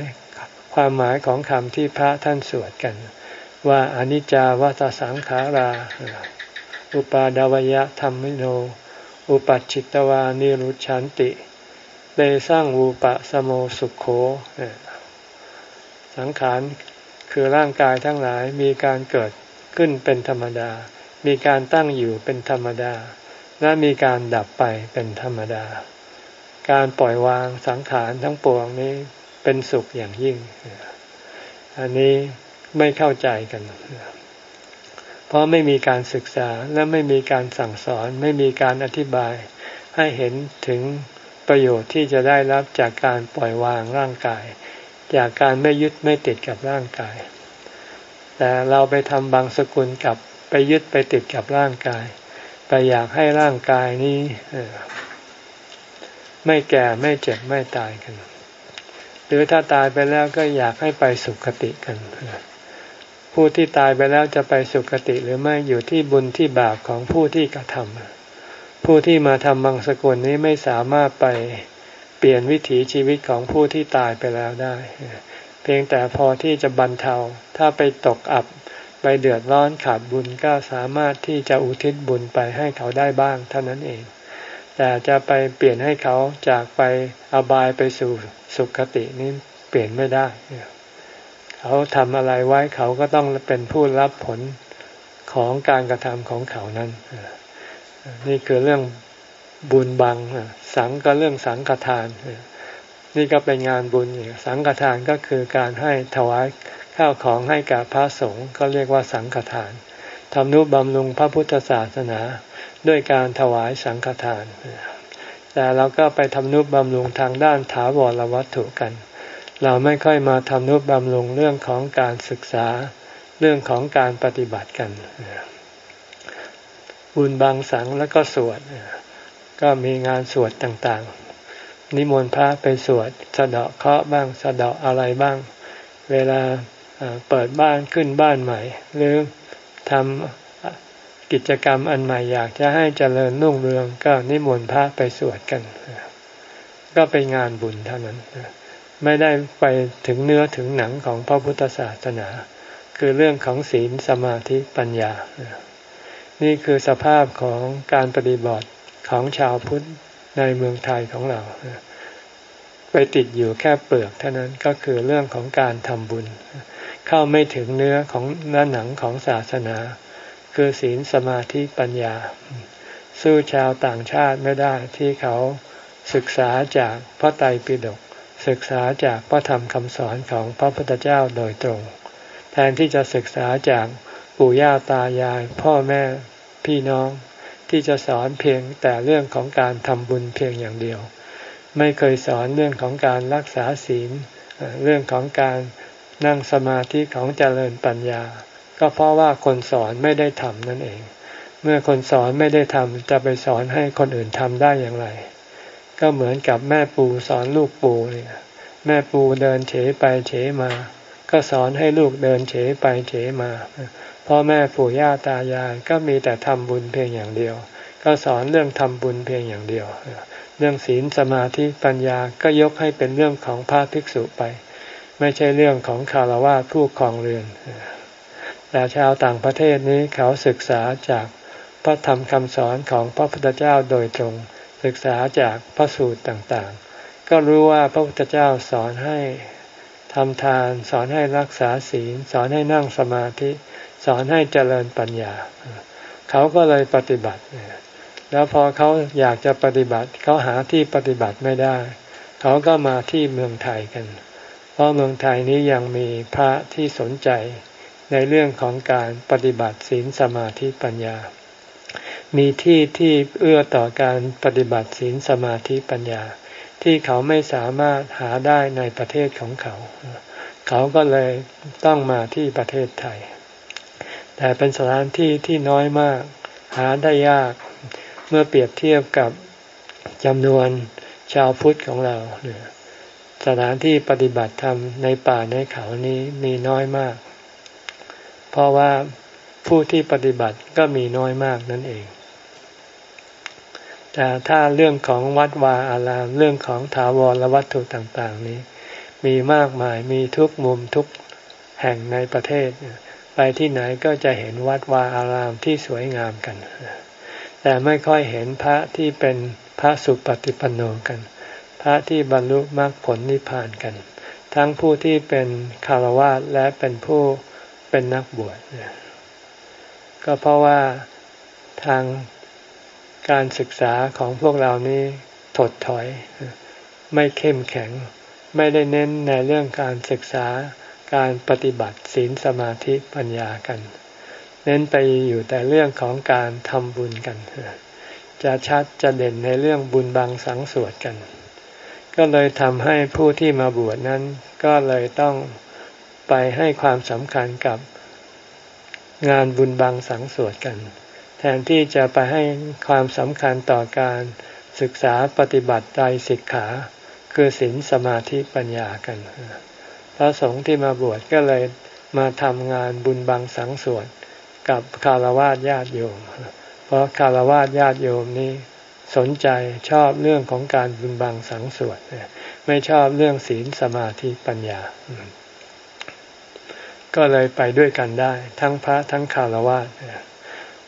ความหมายของคำที่พระท่านสวดกัน ว่าอนิจจาวัตสังขารา อุปาดวยะธรรมิโน อุปัชชิตวานิรุชันติเตสร้างวูปะสโมสุขโข สังขารคือร่างกายทั้งหลายมีการเกิดขึ้นเป็นธรรมดา มีการตั้งอยู่เป็นธรรมดา และมีการดับไปเป็นธรรมดา การปล่อยวางสังขารทั้งปวงนี้เป็นสุขอย่างยิ่ง อันนี้ไม่เข้าใจกัน เพราะไม่มีการศึกษาและไม่มีการสั่งสอน ไม่มีการอธิบาย ให้เห็นถึงประโยชน์ที่จะได้รับจากการปล่อยวางร่างกาย จากการไม่ยึดไม่ติดกับร่างกาย แต่เราไปทำบางสกุลกับไปยึดไปติดกับร่างกาย ไปอยากให้ร่างกายนี้ไม่แก่ไม่เจ็บไม่ตายกัน หรือถ้าตายไปแล้วก็อยากให้ไปสุคติกัน ผู้ที่ตายไปแล้วจะไปสุคติหรือไม่อยู่ที่บุญที่บาปของผู้ที่กระทำผู้ที่มาทำบางสกุลนี้ไม่สามารถไปเปลี่ยนวิถีชีวิตของผู้ที่ตายไปแล้วได้ เพียงแต่พอที่จะบรรเทา ถ้าไปตกอับ ไปเดือดร้อนขาดบุญก็สามารถที่จะอุทิศบุญไปให้เขาได้บ้างเท่านั้นเอง แต่จะไปเปลี่ยนให้เขาจากไปอบายไปสู่สุขตินี้เปลี่ยนไม่ได้เขาทำอะไรไว้เขาก็ต้องเป็นผู้รับผลของการกระทำของเขานั้น นี่คือเรื่องบุญบัง สังก็เรื่องสังฆทาน นี่ก็เป็นงานบุญสังฆทานก็คือการให้ถวาย ข้าวของให้กับพระสงฆ์ก็เรียกว่าสังฆทานทำนุบำรุงพระพุทธศาสนา ด้วยการถวายสังฆทาน แต่เราก็ไปทำนุบำรุงทางด้านถาวรวัตถุกัน เราไม่ค่อยมาทำนุบำรุงเรื่องของการศึกษาเรื่องของการปฏิบัติกัน บุญบางสังแล้วก็สวด ก็มีงานสวดต่างๆ นิมนต์พระไปสวดสะเดาะเคาะบ้างสะเดาะอะไรบ้าง เวลา เปิดบ้านขึ้นบ้านใหม่ หรือทำกิจกรรมอันใหม่อยากจะให้เจริญรุ่งเรืองก็นิมนต์พระไปสวดกัน ก็เป็นงานบุญเท่านั้น ไม่ได้ไปถึงเนื้อถึงหนังของพระพุทธศาสนา คือเรื่องของศีลสมาธิปัญญา นี่คือสภาพของการปฏิบัติของชาวพุทธในเมืองไทยของเราไปติดอยู่แค่เปลือกเท่านั้นก็คือเรื่องของการทำบุญ เข้าไม่ถึงเนื้อของเนื้อหนังของศาสนา คือศีลสมาธิปัญญา สู้ชาวต่างชาติไม่ได้ที่เขาศึกษาจากพระไตรปิฎกศึกษาจากพระธรรมคำสอนของพระพุทธเจ้าโดยตรง แทนที่จะศึกษาจากปู่ย่าตายาย พ่อแม่พี่น้อง ที่จะสอนเพียงแต่เรื่องของการทำบุญเพียงอย่างเดียว ไม่เคยสอนเรื่องของการรักษาศีล เรื่องของการ นั่งสมาธิของเจริญปัญญา ก็เพราะว่าคนสอนไม่ได้ทำนั่นเอง เมื่อคนสอนไม่ได้ทำจะไปสอนให้คนอื่นทำได้อย่างไร ก็เหมือนกับแม่ปูสอนลูกปูเนี่ยแม่ปูเดินเฉไปเฉมา ก็สอนให้ลูกเดินเฉไปเฉมาพ่อแม่ปู่ย่าตายายก็มีแต่ทำบุญเพียงอย่างเดียว ก็สอนเรื่องทำบุญเพียงอย่างเดียว เรื่องศีลสมาธิปัญญาก็ยกให้เป็นเรื่องของพระภิกษุไป ไม่ใช่เรื่องของคารวะผู้ครองเรือนแต่ชาวต่างประเทศนี้เขาศึกษาจากพระธรรมคำสอนของพระพุทธเจ้าโดยตรง ศึกษาจากพระสูตรต่างๆ ก็รู้ว่าพระพุทธเจ้าสอนให้ทำทาน สอนให้รักษาศีล สอนให้นั่งสมาธิ สอนให้เจริญปัญญา เขาก็เลยปฏิบัติ แล้วพอเขาอยากจะปฏิบัติ เขาหาที่ปฏิบัติไม่ได้ เขาก็มาที่เมืองไทยกันเราะเมืองไทยนี้ยังมีพระที่สนใจในเรื่องของการปฏิบัติศีลสมาธิปัญญา มีที่ที่เอื้อต่อการปฏิบัติศีลสมาธิปัญญา ที่เขาไม่สามารถหาได้ในประเทศของเขา เขาก็เลยต้องมาที่ประเทศไทย แต่เป็นสถานที่ที่น้อยมาก หาได้ยาก เมื่อเปรียบเทียบกับจำนวนชาวพุทธของเราเนี่ย สถานที่ปฏิบัติธรรมในป่าในเขานี้มีน้อยมาก เพราะว่าผู้ที่ปฏิบัติก็มีน้อยมากนั่นเอง แต่ถ้าเรื่องของวัดวาอาราม เรื่องของถาวรวัตถุต่างๆนี้ มีมากมายมีทุกมุมทุกแห่งในประเทศ ไปที่ไหนก็จะเห็นวัดวาอารามที่สวยงามกัน แต่ไม่ค่อยเห็นพระที่เป็นพระสุปฏิปันโนกัน พระที่บรรลุมรรคผลนิพพานกัน ทั้งผู้ที่เป็นคารวะและเป็นผู้เป็นนักบวชก็เพราะว่าทางการศึกษาของพวกเรานี้ถดถอย ไม่เข้มแข็ง ไม่ได้เน้นในเรื่องการศึกษาการปฏิบัติศีลสมาธิปัญญากัน เน้นไปอยู่แต่เรื่องของการทำบุญกัน จะชัดจะเด่นในเรื่องบุญบางสังสวดกัน ก็เลยทำให้ผู้ที่มาบวชนั้น ก็เลยต้องไปให้ความสำคัญกับงานบุญบังสังสวดกัน แทนที่จะไปให้ความสำคัญต่อการศึกษาปฏิบัติใจศิกขา คือศีลสมาธิปัญญากัน พระสงฆ์ที่มาบวชก็เลยมาทำงานบุญบังสังสวดกับคารวะญาติโยม เพราะคารวะญาติโยมนี้ สนใจชอบเรื่องของการบุญบังสังสวดไม่ชอบเรื่องศีลสมาธิปัญญา ก็เลยไปด้วยกันได้ ทั้งพระทั้งคารวะ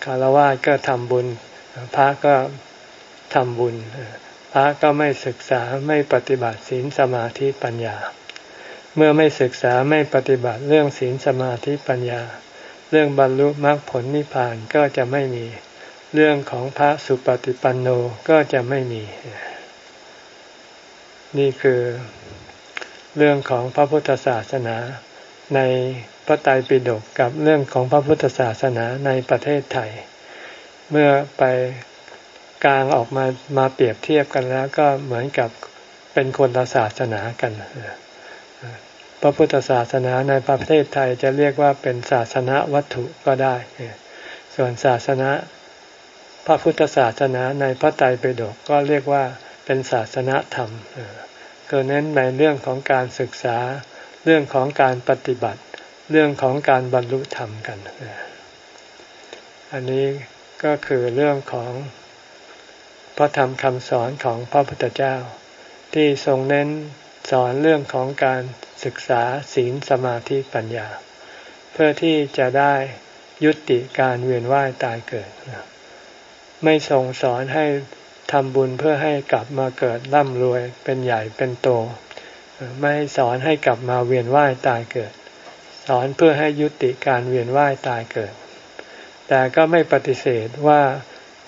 คารวะก็ทำบุญ พระก็ทำบุญ พระก็ไม่ศึกษาไม่ปฏิบัติศีลสมาธิปัญญา เมื่อไม่ศึกษาไม่ปฏิบัติเรื่องศีลสมาธิปัญญา เรื่องบรรลุมรรคผลนิพพานก็จะไม่มี เรื่องของพระสุปฏิปันโนก็จะไม่มี นี่คือเรื่องของพระพุทธศาสนาในพระไตรปิฎกกับเรื่องของพระพุทธศาสนาในประเทศไทย เมื่อไปกลางออกมามาเปรียบเทียบกันแล้วก็เหมือนกับเป็นคนละศาสนากัน พระพุทธศาสนาในประเทศไทยจะเรียกว่าเป็นศาสนาวัตถุก็ได้ ส่วนศาสนา พระพุทธศาสนาในพระไตรปิฎกก็เรียกว่าเป็นศาสนาธรรมก็เน้นในเรื่องของการศึกษา เรื่องของการปฏิบัติ เรื่องของการบรรลุธรรมกัน อันนี้ก็คือเรื่องของพระธรรมคำสอนของพระพุทธเจ้า ที่ทรงเน้นสอนเรื่องของการศึกษาศีลสมาธิปัญญา เพื่อที่จะได้ยุติการเวียนว่ายตายเกิด ไม่ทรงสอนให้ทำบุญเพื่อให้กลับมาเกิดร่ำรวยเป็นใหญ่เป็นโต ไม่สอนให้กลับมาเวียนว่ายตายเกิด สอนเพื่อให้ยุติการเวียนว่ายตายเกิด แต่ก็ไม่ปฏิเสธว่า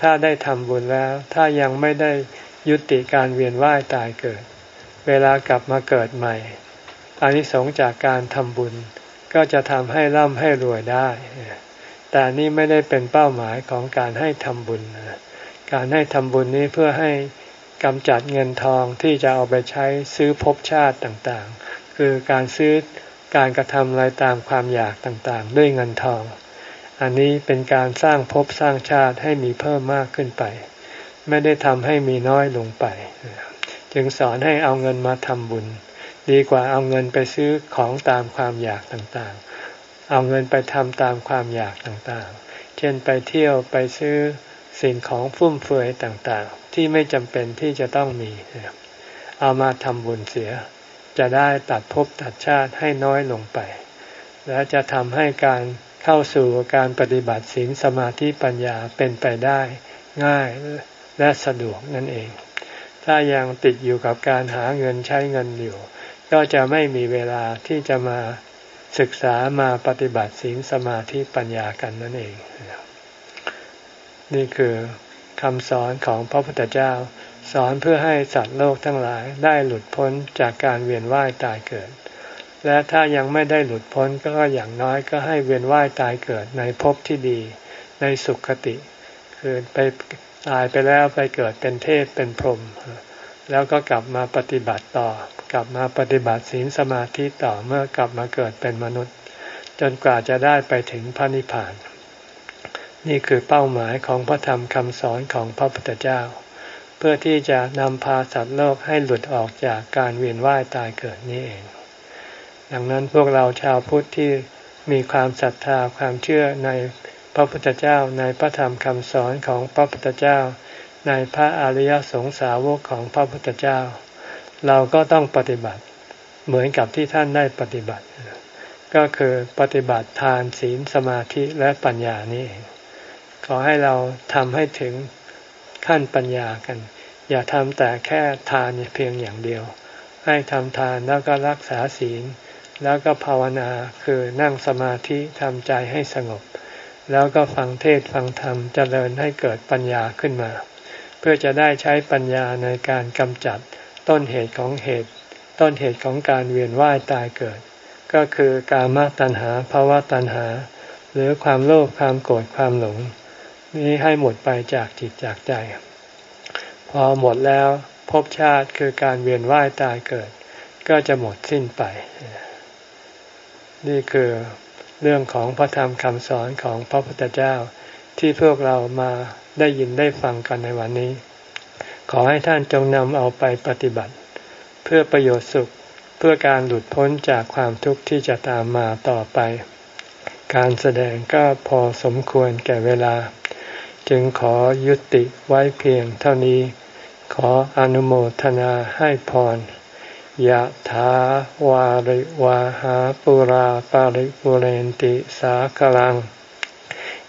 ถ้าได้ทำบุญแล้ว ถ้ายังไม่ได้ยุติการเวียนว่ายตายเกิด เวลากลับมาเกิดใหม่อานิสงส์จากการทำบุญ ก็จะทำให้ร่ำให้รวยได้ แต่นี่ไม่ได้เป็นเป้าหมายของการให้ทำบุญ การให้ทำบุญนี้เพื่อให้กำจัดเงินทองที่จะเอาไปใช้ซื้อภพชาติต่างๆ คือการซื้อการกระทำอะไรตามความอยากต่างๆ ด้วยเงินทอง อันนี้เป็นการสร้างภพสร้างชาติให้มีเพิ่มมากขึ้นไป ไม่ได้ทำให้มีน้อยลงไป จึงสอนให้เอาเงินมาทำบุญ ดีกว่าเอาเงินไปซื้อของตามความอยากต่างๆ เอาเงินไปทำตามความอยากต่างๆ เช่นไปเที่ยวไปซื้อสิ่งของฟุ่มเฟือยต่างๆ ที่ไม่จำเป็นที่จะต้องมี เอามาทำบุญเสีย จะได้ตัดภพตัดชาติให้น้อยลงไป และจะทำให้การเข้าสู่การปฏิบัติศีลสมาธิปัญญาเป็นไปได้ง่ายและสะดวกนั่นเอง ถ้ายังติดอยู่กับการหาเงินใช้เงินอยู่ ก็จะไม่มีเวลาที่จะมา ศึกษามาปฏิบัติศีลสมาธิปัญญากันนั่นเอง นี่คือคำสอนของพระพุทธเจ้า สอนเพื่อให้สัตว์โลกทั้งหลายได้หลุดพ้นจากการเวียนว่ายตายเกิด และถ้ายังไม่ได้หลุดพ้นก็อย่างน้อยก็ให้เวียนว่ายตายเกิดในภพที่ดี ในสุขติ คือไปตายไปแล้วไปเกิดเป็นเทพเป็นพรหมแล้วก็กลับมาปฏิบัติต่อ กลับมาปฏิบัติศีลสมาธิต่อเมื่อกลับมาเกิดเป็นมนุษย์ จนกว่าจะได้ไปถึงพระนิพพาน นี่คือเป้าหมายของพระธรรมคำสอนของพระพุทธเจ้า เพื่อที่จะนำพาสัตว์โลกให้หลุดออกจากการเวียนว่ายตายเกิดนี้เอง ดังนั้นพวกเราชาวพุทธที่มีความศรัทธาความเชื่อในพระพุทธเจ้าในพระธรรมคำสอนของพระพุทธเจ้า ในพระอริยสงสาวกของพระพุทธเจ้า เราก็ต้องปฏิบัติเหมือนกับที่ท่านได้ปฏิบัติ ก็คือปฏิบัติทานศีลสมาธิและปัญญานี่เองขอให้เราทำให้ถึงขั้นปัญญากัน อย่าทำแต่แค่ทานเพียงอย่างเดียว ให้ทำทานแล้วก็รักษาศีล แล้วก็ภาวนาคือนั่งสมาธิทำใจให้สงบ แล้วก็ฟังเทศฟังธรรมเจริญให้เกิดปัญญาขึ้นมา เพื่อจะได้ใช้ปัญญาในการกำจัด ต้นเหตุของเหตุ ต้นเหตุของการเวียนว่ายตายเกิด ก็คือกามตัณหาภาวะตัณหา หรือความโลภความโกรธความหลง นี้ให้หมดไปจากจิตจากใจ พอหมดแล้วภพชาติคือการเวียนว่ายตายเกิด ก็จะหมดสิ้นไป นี่คือเรื่องของพระธรรมคำสอนของพระพุทธเจ้าที่พวกเรามาได้ยินได้ฟังกันในวันนี้ ขอให้ท่านจงนำเอาไปปฏิบัติ เพื่อประโยชน์สุขเพื่อการหลุดพ้นจากความทุกข์ที่จะตามมาต่อไป การแสดงก็พอสมควรแก่เวลา จึงขอยุติไว้เพียงเท่านี้ ขออนุโมทนาให้พรยะถาวาริวาหาปุราปาริปุเรนติสากลัง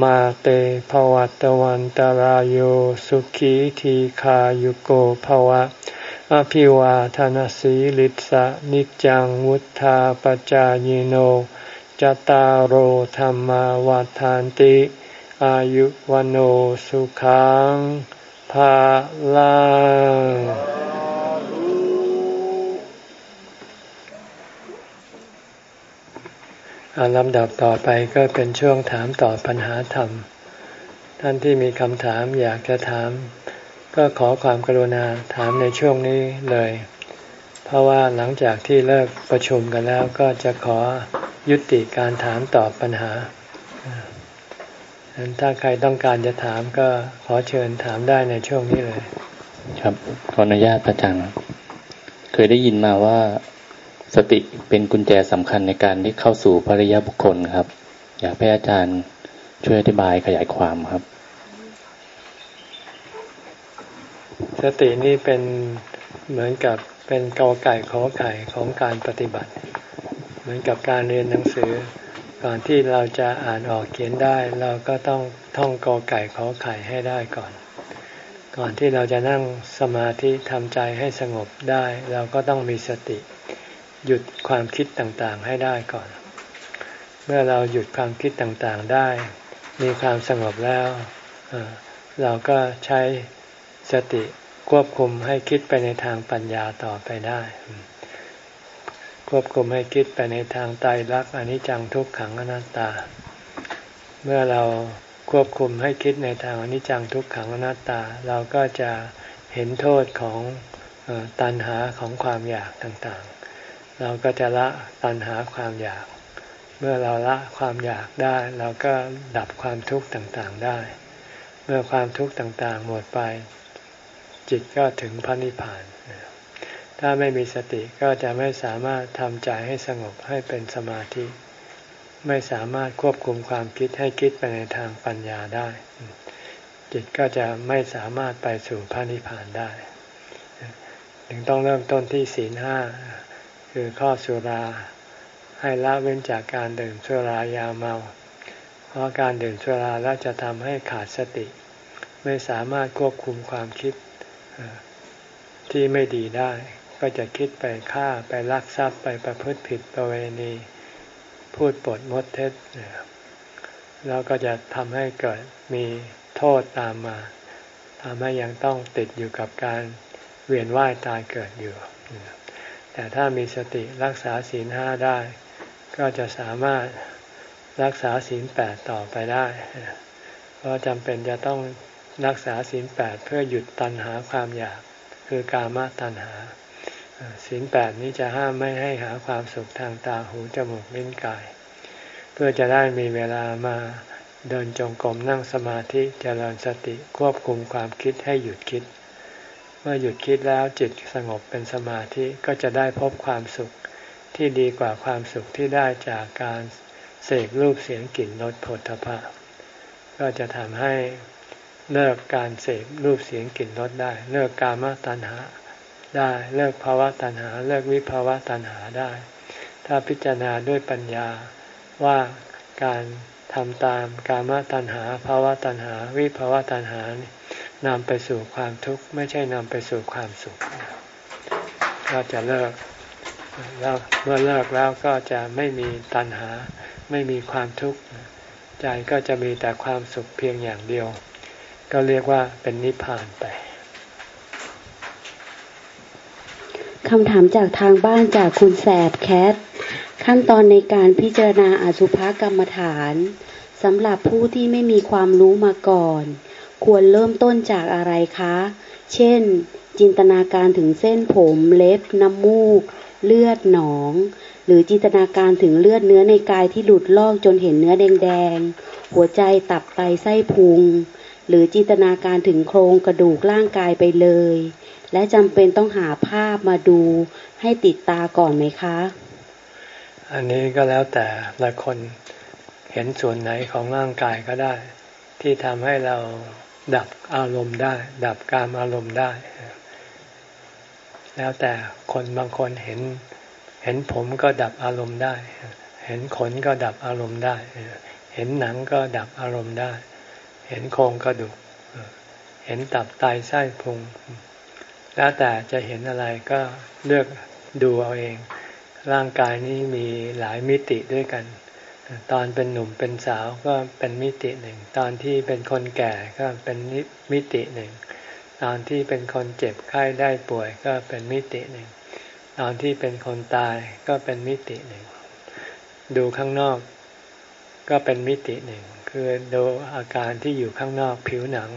มาเตภวัตวันตารโยสุขีทีขายุโกภวะ อภิวาทานสีลิสะนิจังวุธาปจายโนจตารโหธรรมวาทานติ อายุวันสุขังภาลัง ลำดับต่อไปก็เป็นช่วงถามตอบปัญหาธรรม ท่านที่มีคำถามอยากจะถาม ก็ขอความกรุณาถามในช่วงนี้เลย เพราะว่าหลังจากที่เลิกประชุมกันแล้วก็จะขอยุติการถามตอบปัญหาถ้าใครต้องการจะถามก็ขอเชิญถามได้ในช่วงนี้เลย
ครับขออนุญาตพระอาจารย์เคยได้ยินมาว่า สติเป็นกุญแจสำคัญในการที่เข้าสู่ภริยบุคคลครับ อยากให้อาจารย์ช่วยอธิบายขยายความครับ
สตินี่เป็นเหมือนกับเป็นกอไก่ขอไก่ของการปฏิบัติ เหมือนกับการเรียนหนังสือ ก่อนที่เราจะอ่านออกเขียนได้ เราก็ต้องท่องกอไก่ขอไข่ให้ได้ก่อน ก่อนที่เราจะนั่งสมาธิทำใจให้สงบได้ เราก็ต้องมีสติ หยุดความคิดต่างๆให้ได้ก่อน เมื่อเราหยุดความคิดต่างๆได้ มีความสงบแล้ว เราก็ใช้สติควบคุมให้คิดไปในทางปัญญาต่อไปได้ ควบคุมให้คิดไปในทางไตรลักษณ์อนิจจังทุกขังอนัตตา เมื่อเราควบคุมให้คิดในทางอนิจจังทุกขังอนัตตา เราก็จะเห็นโทษของตัณหาของความอยากต่างๆ เราก็จะละตัณหาความอยาก เมื่อเราละความอยากได้ เราก็ดับความทุกข์ต่างๆได้ เมื่อความทุกข์ต่างๆหมดไป จิตก็ถึงพระนิพพาน ถ้าไม่มีสติก็จะไม่สามารถทำใจให้สงบให้เป็นสมาธิ ไม่สามารถควบคุมความคิดให้คิดไปในทางปัญญาได้ จิตก็จะไม่สามารถไปสู่พระนิพพานได้ ถึงต้องเริ่มต้นที่ศีลห้า คือข้อสุรา ให้ละเว้นจากการดื่มสุรายาเมา เพราะการดื่มสุราแล้วจะทำให้ขาดสติ ไม่สามารถควบคุมความคิดที่ไม่ดีได้ ก็จะคิดไปฆ่าไปลักทรัพย์ไปประพฤติผิดประเวณี พูดปดมดเท็จแล้วก็จะทำให้เกิดมีโทษตามมาทำให้ยังต้องติดอยู่กับการเวียนว่ายตายเกิดอยู่ แต่ถ้ามีสติรักษาศีลห้าได้ ก็จะสามารถรักษาศีลแปดต่อไปได้ เพราะจำเป็นจะต้องรักษาศีลแปดเพื่อหยุดตัณหาความอยากคือกามตัณหาศีลแปดนี้จะห้ามไม่ให้หาความสุขทางตาหูจมูกลิ้นกาย เพื่อจะได้มีเวลามาเดินจงกรมนั่งสมาธิจเจริญสติควบคุมความคิดให้หยุดคิด เมื่อหยุดคิดแล้วจิตสงบเป็นสมาธิก็จะได้พบความสุขที่ดีกว่าความสุขที่ได้จากการเสกรูปเสียงกลิ่นรสผลทพะก็จะทำให้เลิกการเสกรูปเสียงกลิ่นรสได้ เลิกกามตัณหาได้เลิกภาวะตัณหา เลิกวิภาวะตัณหาได้ ถ้าพิจารณาด้วยปัญญาว่าการทำตามกามตัณหาภาวะตัณหา วิภาวะตัณหาน นำไปสู่ความทุกข์ ไม่ใช่นำไปสู่ความสุขก็จะเลิกแล้วเมื่อเลิกแล้วก็จะไม่มีตัณหา ไม่มีความทุกข์ใจก็จะมีแต่ความสุขเพียงอย่างเดียว ก็เรียกว่าเป็นนิพพานไป
คำถามจากทางบ้านจากคุณแสบแคท ขั้นตอนในการพิจารณาอาสุภกรรมฐานสำหรับผู้ที่ไม่มีความรู้มาก่อน ควรเริ่มต้นจากอะไรคะ เช่น จินตนาการถึงเส้นผมเล็บ น้ำมูก เลือดหนอง หรือจินตนาการถึงเลือดเนื้อในกายที่หลุดลอกจนเห็นเนื้อแดงๆ หัวใจตับไตไส้พุง หรือจินตนาการถึงโครงกระดูกร่างกายไปเลย และจำเป็นต้องหาภาพมาดูให้ติดตาก่อนไหมคะ
อันนี้ก็แล้วแต่ละคนเห็นส่วนไหนของร่างกายก็ได้ ที่ทำให้เรา ดับอารมณ์ได้ ดับการอารมณ์ได้ แล้วแต่คนบางคนเห็น เห็นผมก็ดับอารมณ์ได้ เห็นขนก็ดับอารมณ์ได้ เห็นหนังก็ดับอารมณ์ได้ เห็นโครงกระดูก เห็นตับไตไส้พุง แล้วแต่จะเห็นอะไรก็เลือกดูเอาเอง ร่างกายนี้มีหลายมิติด้วยกัน ตอนเป็นหนุ่มเป็นสาวก็เป็นมิติหนึ่ง ตอนที่เป็นคนแก่ก็เป็นมิติหนึ่ง ตอนที่เป็นคนเจ็บไข้ได้ป่วยก็เป็นมิติหนึ่ง ตอนที่เป็นคนตายก็เป็นมิติหนึ่ง ดูข้างนอกก็เป็นมิติหนึ่ง คือดูอาการที่อยู่ข้างนอกผิวหนัง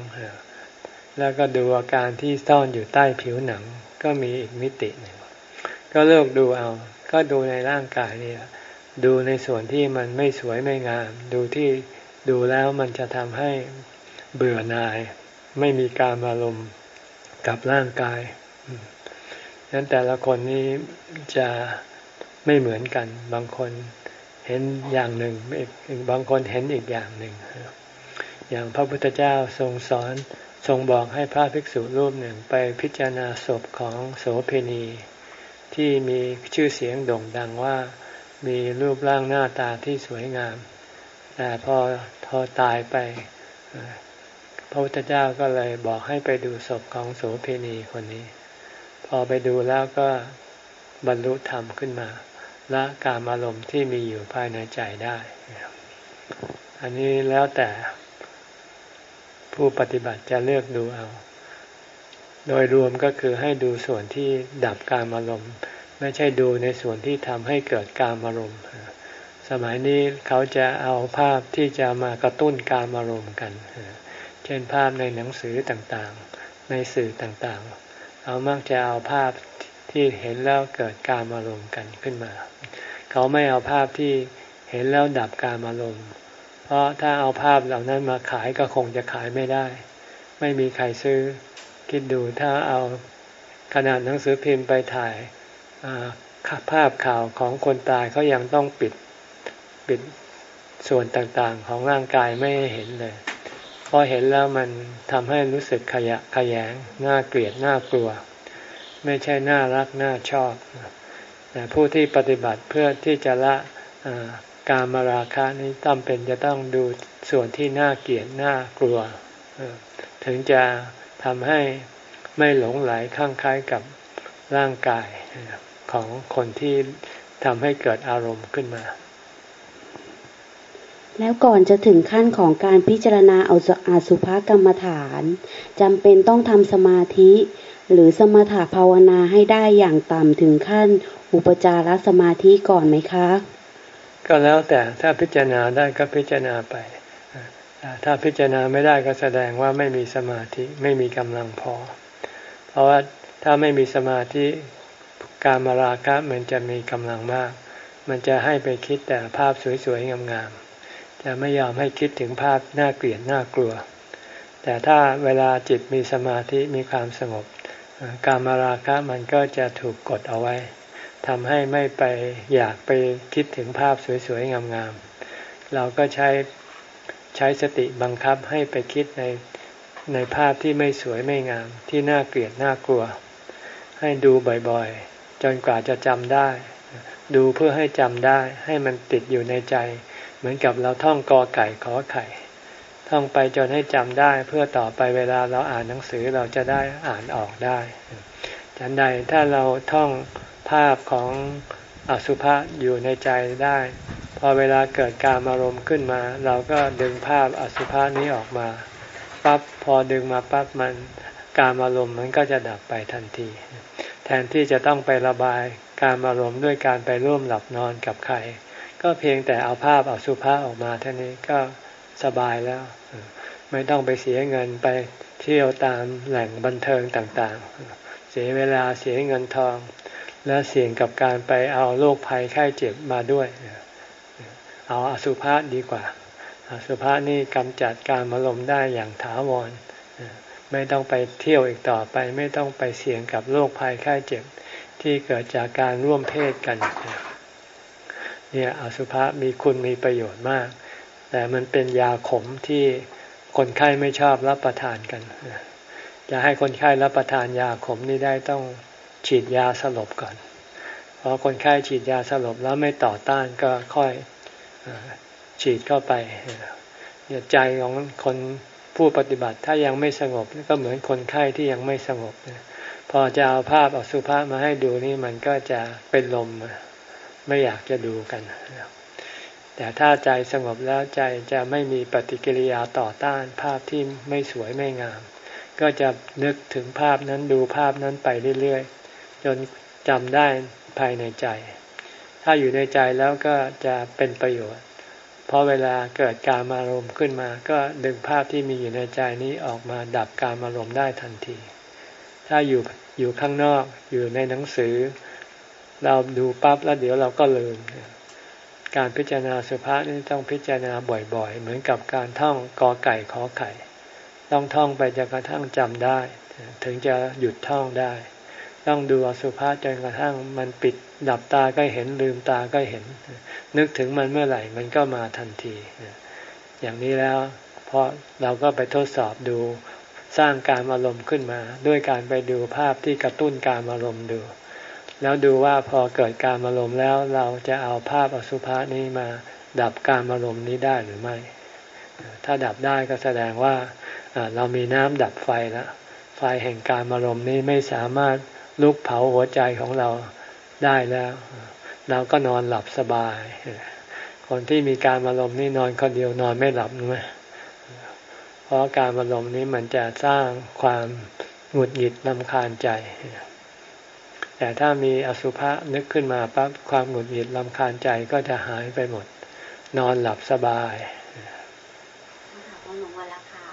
แล้วก็ดูอาการที่ซ่อนอยู่ใต้ผิวหนัง ก็มีอีกมิติหนึ่ง ก็เลือกดูเอา ก็ดูในร่างกายนี่แหละ ดูในส่วนที่มันไม่สวยไม่งาม ดูที่ดูแล้วมันจะทำให้เบื่อหน่าย ไม่มีการอารมณ์กับร่างกายนั้นแต่ละคนนี้จะไม่เหมือนกัน บางคนเห็นอย่างหนึ่งบางคนเห็นอีกอย่างหนึ่ง อย่างพระพุทธเจ้าทรงสอนทรงบอกให้พระภิกษุรูปหนึ่งไปพิจารณาศพของโสเพณี ที่มีชื่อเสียงโด่งดังว่า มีรูปร่างหน้าตาที่สวยงาม แต่พอพอตายไป พระพุทธเจ้าก็เลยบอกให้ไปดูศพของโสเพณีคนนี้ พอไปดูแล้วก็บรรลุธรรมขึ้นมาละการอารมณ์ที่มีอยู่ภายในใจได้ อันนี้แล้วแต่ผู้ปฏิบัติจะเลือกดูเอา โดยรวมก็คือให้ดูส่วนที่ดับการอารมณ์ ไม่ใช่ดูในส่วนที่ทำให้เกิดการอารมณ์ สมัยนี้เขาจะเอาภาพที่จะมากระตุ้นการอารมณ์กัน เช่นภาพในหนังสือต่างๆ ในสื่อต่างๆ เขามักจะเอาภาพที่เห็นแล้วเกิดการอารมณ์กันขึ้นมา เขาไม่เอาภาพที่เห็นแล้วดับการอารมณ์ เพราะถ้าเอาภาพเหล่านั้นมาขายก็คงจะขายไม่ได้ ไม่มีใครซื้อ คิดดูถ้าเอาขนาดหนังสือพิมพ์ไปถ่าย ภาพข่าวของคนตายเขายังต้องปิดปิดส่วนต่างๆ ของร่างกายไม่ให้เห็นเลยพอเห็นแล้วมันทำให้รู้สึกขยะขยงน่าเกลียดน่ากลัว ไม่ใช่น่ารักน่าชอบแต่ผู้ที่ปฏิบัติเพื่อที่จะละการมาราคะนี้ต้องเป็นจะต้องดูส่วนที่น่าเกลียดน่ากลัว ถึงจะทำให้ไม่หลงไหลข้างคล้ายกับร่างกาย ของคนที่ทำให้เกิดอารมณ์ขึ้นมา
แล้วก่อนจะถึงขั้นของการพิจารณาเอาอาสุภกรรมฐานจำเป็นต้องทำสมาธิ หรือสมถภาวนาให้ได้อย่างต่ำถึงขั้นอุปจารสมาธิก่อนไหมคะ
ก็แล้วแต่ถ้าพิจารณาได้ก็พิจารณาไป ถ้าพิจารณาไม่ได้ก็แสดงว่าไม่มีสมาธิไม่มีกำลังพอ เพราะว่าถ้าไม่มีสมาธิ การมาราคะมันจะมีกำลังมาก มันจะให้ไปคิดแต่ภาพสวยๆงามๆจะไม่ยอมให้คิดถึงภาพน่าเกลียดน่ากลัว แต่ถ้าเวลาจิตมีสมาธิมีความสงบ การมาราคะมันก็จะถูกกดเอาไว้ทำให้ไม่ไปอยากไปคิดถึงภาพสวยๆงามๆเราก็ใช้ใช้สติบังคับให้ไปคิดในในภาพที่ไม่สวยไม่งามที่น่าเกลียดน่ากลัว ให้ดูบ่อยๆ จนกว่าจะจำได้ ดูเพื่อให้จำได้ ให้มันติดอยู่ในใจ เหมือนกับเราท่องกอไก่ขอไข่ ท่องไปจนให้จำได้ เพื่อต่อไปเวลาเราอ่านหนังสือเราจะได้อ่านออกได้ฉันใดถ้าเราท่องภาพของอสุภะอยู่ในใจได้ พอเวลาเกิดการอารมณ์ขึ้นมา เราก็ดึงภาพอสุภะนี้ออกมาปั๊บพอดึงมาปั๊บมันการอารมณ์มันก็จะดับไปทันที แทนที่จะต้องไประบายการอารมณ์ด้วยการไปร่วมหลับนอนกับใคร ก็เพียงแต่เอาภาพเอาสุภะออกมาเท่านี้ก็สบายแล้ว ไม่ต้องไปเสียเงินไปเที่ยวตามแหล่งบันเทิงต่างๆ เสียเวลาเสียเงินทอง และเสี่ยงกับการไปเอาโรคภัยไข้เจ็บมาด้วย เอาอสุภะดีกว่าอสุภะนี่กำจัดการมารมได้อย่างถาวร ไม่ต้องไปเที่ยวอีกต่อไป ไม่ต้องไปเสี่ยงกับโรคภัยไข้เจ็บที่เกิดจากการร่วมเพศกัน เนี่ยอสุภะมีคุณมีประโยชน์มาก แต่มันเป็นยาขมที่คนไข้ไม่ชอบรับประทานกันจะให้คนไข้รับประทานยาขมนี่ได้ต้องฉีดยาสลบก่อนพอคนไข้ฉีดยาสลบแล้วไม่ต่อต้านก็ค่อยฉีดเข้าไปใจของคน ผู้ปฏิบัติถ้ายังไม่สงบก็เหมือนคนไข้ที่ยังไม่สงบ พอจะเอาภาพอสุภาพมาให้ดูนี่มันก็จะเป็นลมไม่อยากจะดูกัน แต่ถ้าใจสงบแล้วใจจะไม่มีปฏิกิริยาต่อต้านภาพที่ไม่สวยไม่งาม ก็จะนึกถึงภาพนั้นดูภาพนั้นไปเรื่อยๆ จนจำได้ภายในใจ ถ้าอยู่ในใจแล้วก็จะเป็นประโยชน์ เพราะเวลาเกิดการอารมณ์ขึ้นมา ก็ดึงภาพที่มีอยู่ในใจนี้ออกมาดับการอารมณ์ได้ทันที ถ้าอยู่อยู่ข้างนอกอยู่ในหนังสือ เราดูปั๊บแล้วเดี๋ยวเราก็ลืม การพิจารณาสุภาษนี่ต้องพิจารณาบ่อยๆ เหมือนกับการท่องกอไก่ขอไข่ ต้องท่องไปจนกระทั่งจำได้ ถึงจะหยุดท่องได้ ต้องดูอสุภาษจนกระทั่งมันปิดดับตาก็เห็นลืมตาก็เห็น นึกถึงมันเมื่อไหร่ มันก็มาทันที อย่างนี้แล้วเพราะเราก็ไปทดสอบดูสร้างการอารมณ์ขึ้นมา ด้วยการไปดูภาพที่กระตุ้นการอารมณ์ดู แล้วดูว่าพอเกิดการอารมณ์แล้วเราจะเอาภาพอสุภะนี้มาดับการอารมณ์นี้ได้หรือไม่ ถ้าดับได้ก็แสดงว่าเรามีน้ำดับไฟแล้วไฟแห่งการอารมณ์นี้ไม่สามารถลุกเผาหัวใจของเราได้แล้ว เราก็นอนหลับสบาย คนที่มีการอารมณ์นี่นอนคนเดียวนอนไม่หลับนะเพราะการอารมณ์นี้มันจะสร้างความหงุดหงิดลำคาญใจ แต่ถ้ามีอสุภะนึกขึ้นมาปั๊บความหงุดหงิดลำคาญใจก็จะหายไปหมด นอนหลับสบาย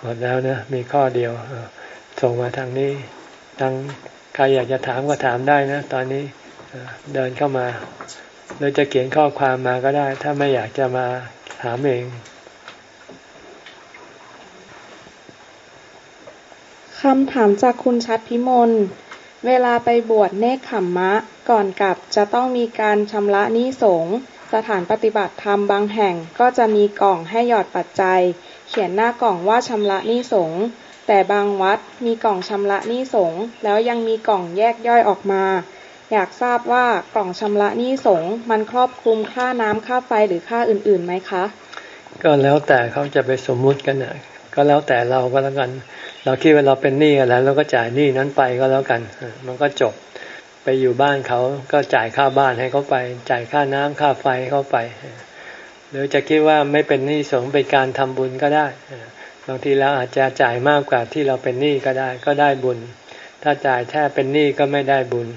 หมดแล้วนะมีข้อเดียวส่งมาทางนี้ทางใครอยากจะถามก็ถามได้นะ ตอนนี้ เดินเข้ามา หรือจะเขียนข้อความมาก็ได้ ถ้าไม่อยากจะมาถามเอง
คำถามจากคุณชัดพิมล เวลาไปบวชเนคขมมะ ก่อนกลับจะต้องมีการชำระนิสงสถานปฏิบัติธรรมบางแห่งก็จะมีกล่องให้หยอดปัจจัย เขียนหน้ากล่องว่าชำระนิสงแต่บางวัดมีกล่องชำระนิสงแล้วยังมีกล่องแยกย่อยออกมา อยากทราบว่ากล่องชำระหนิสงมันครอบคลุมค่าน้ำค่าไฟหรือค่าอื่นๆไหมคะ
ก็แล้วแต่เขาจะไปสมมุติกันนะก็แล้วแต่เราก็แล้วกัน เราคิดว่าเราเป็นหนี้อะไรเราก็จ่ายหนี้นั้นไปก็แล้วกัน มันก็จบไปอยู่บ้านเขาก็จ่ายค่าบ้านให้เขาไป จ่ายค่าน้ำค่าไฟเขาไป หรือจะคิดว่าไม่เป็นหนี้สงเป็นการทำบุญก็ได้บางทีเราอาจจะจ่ายมากกว่าที่เราเป็นหนี้ก็ได้ ก็ได้บุญ ถ้าจ่ายแค่เป็นหนี้ก็ไม่ได้บุญ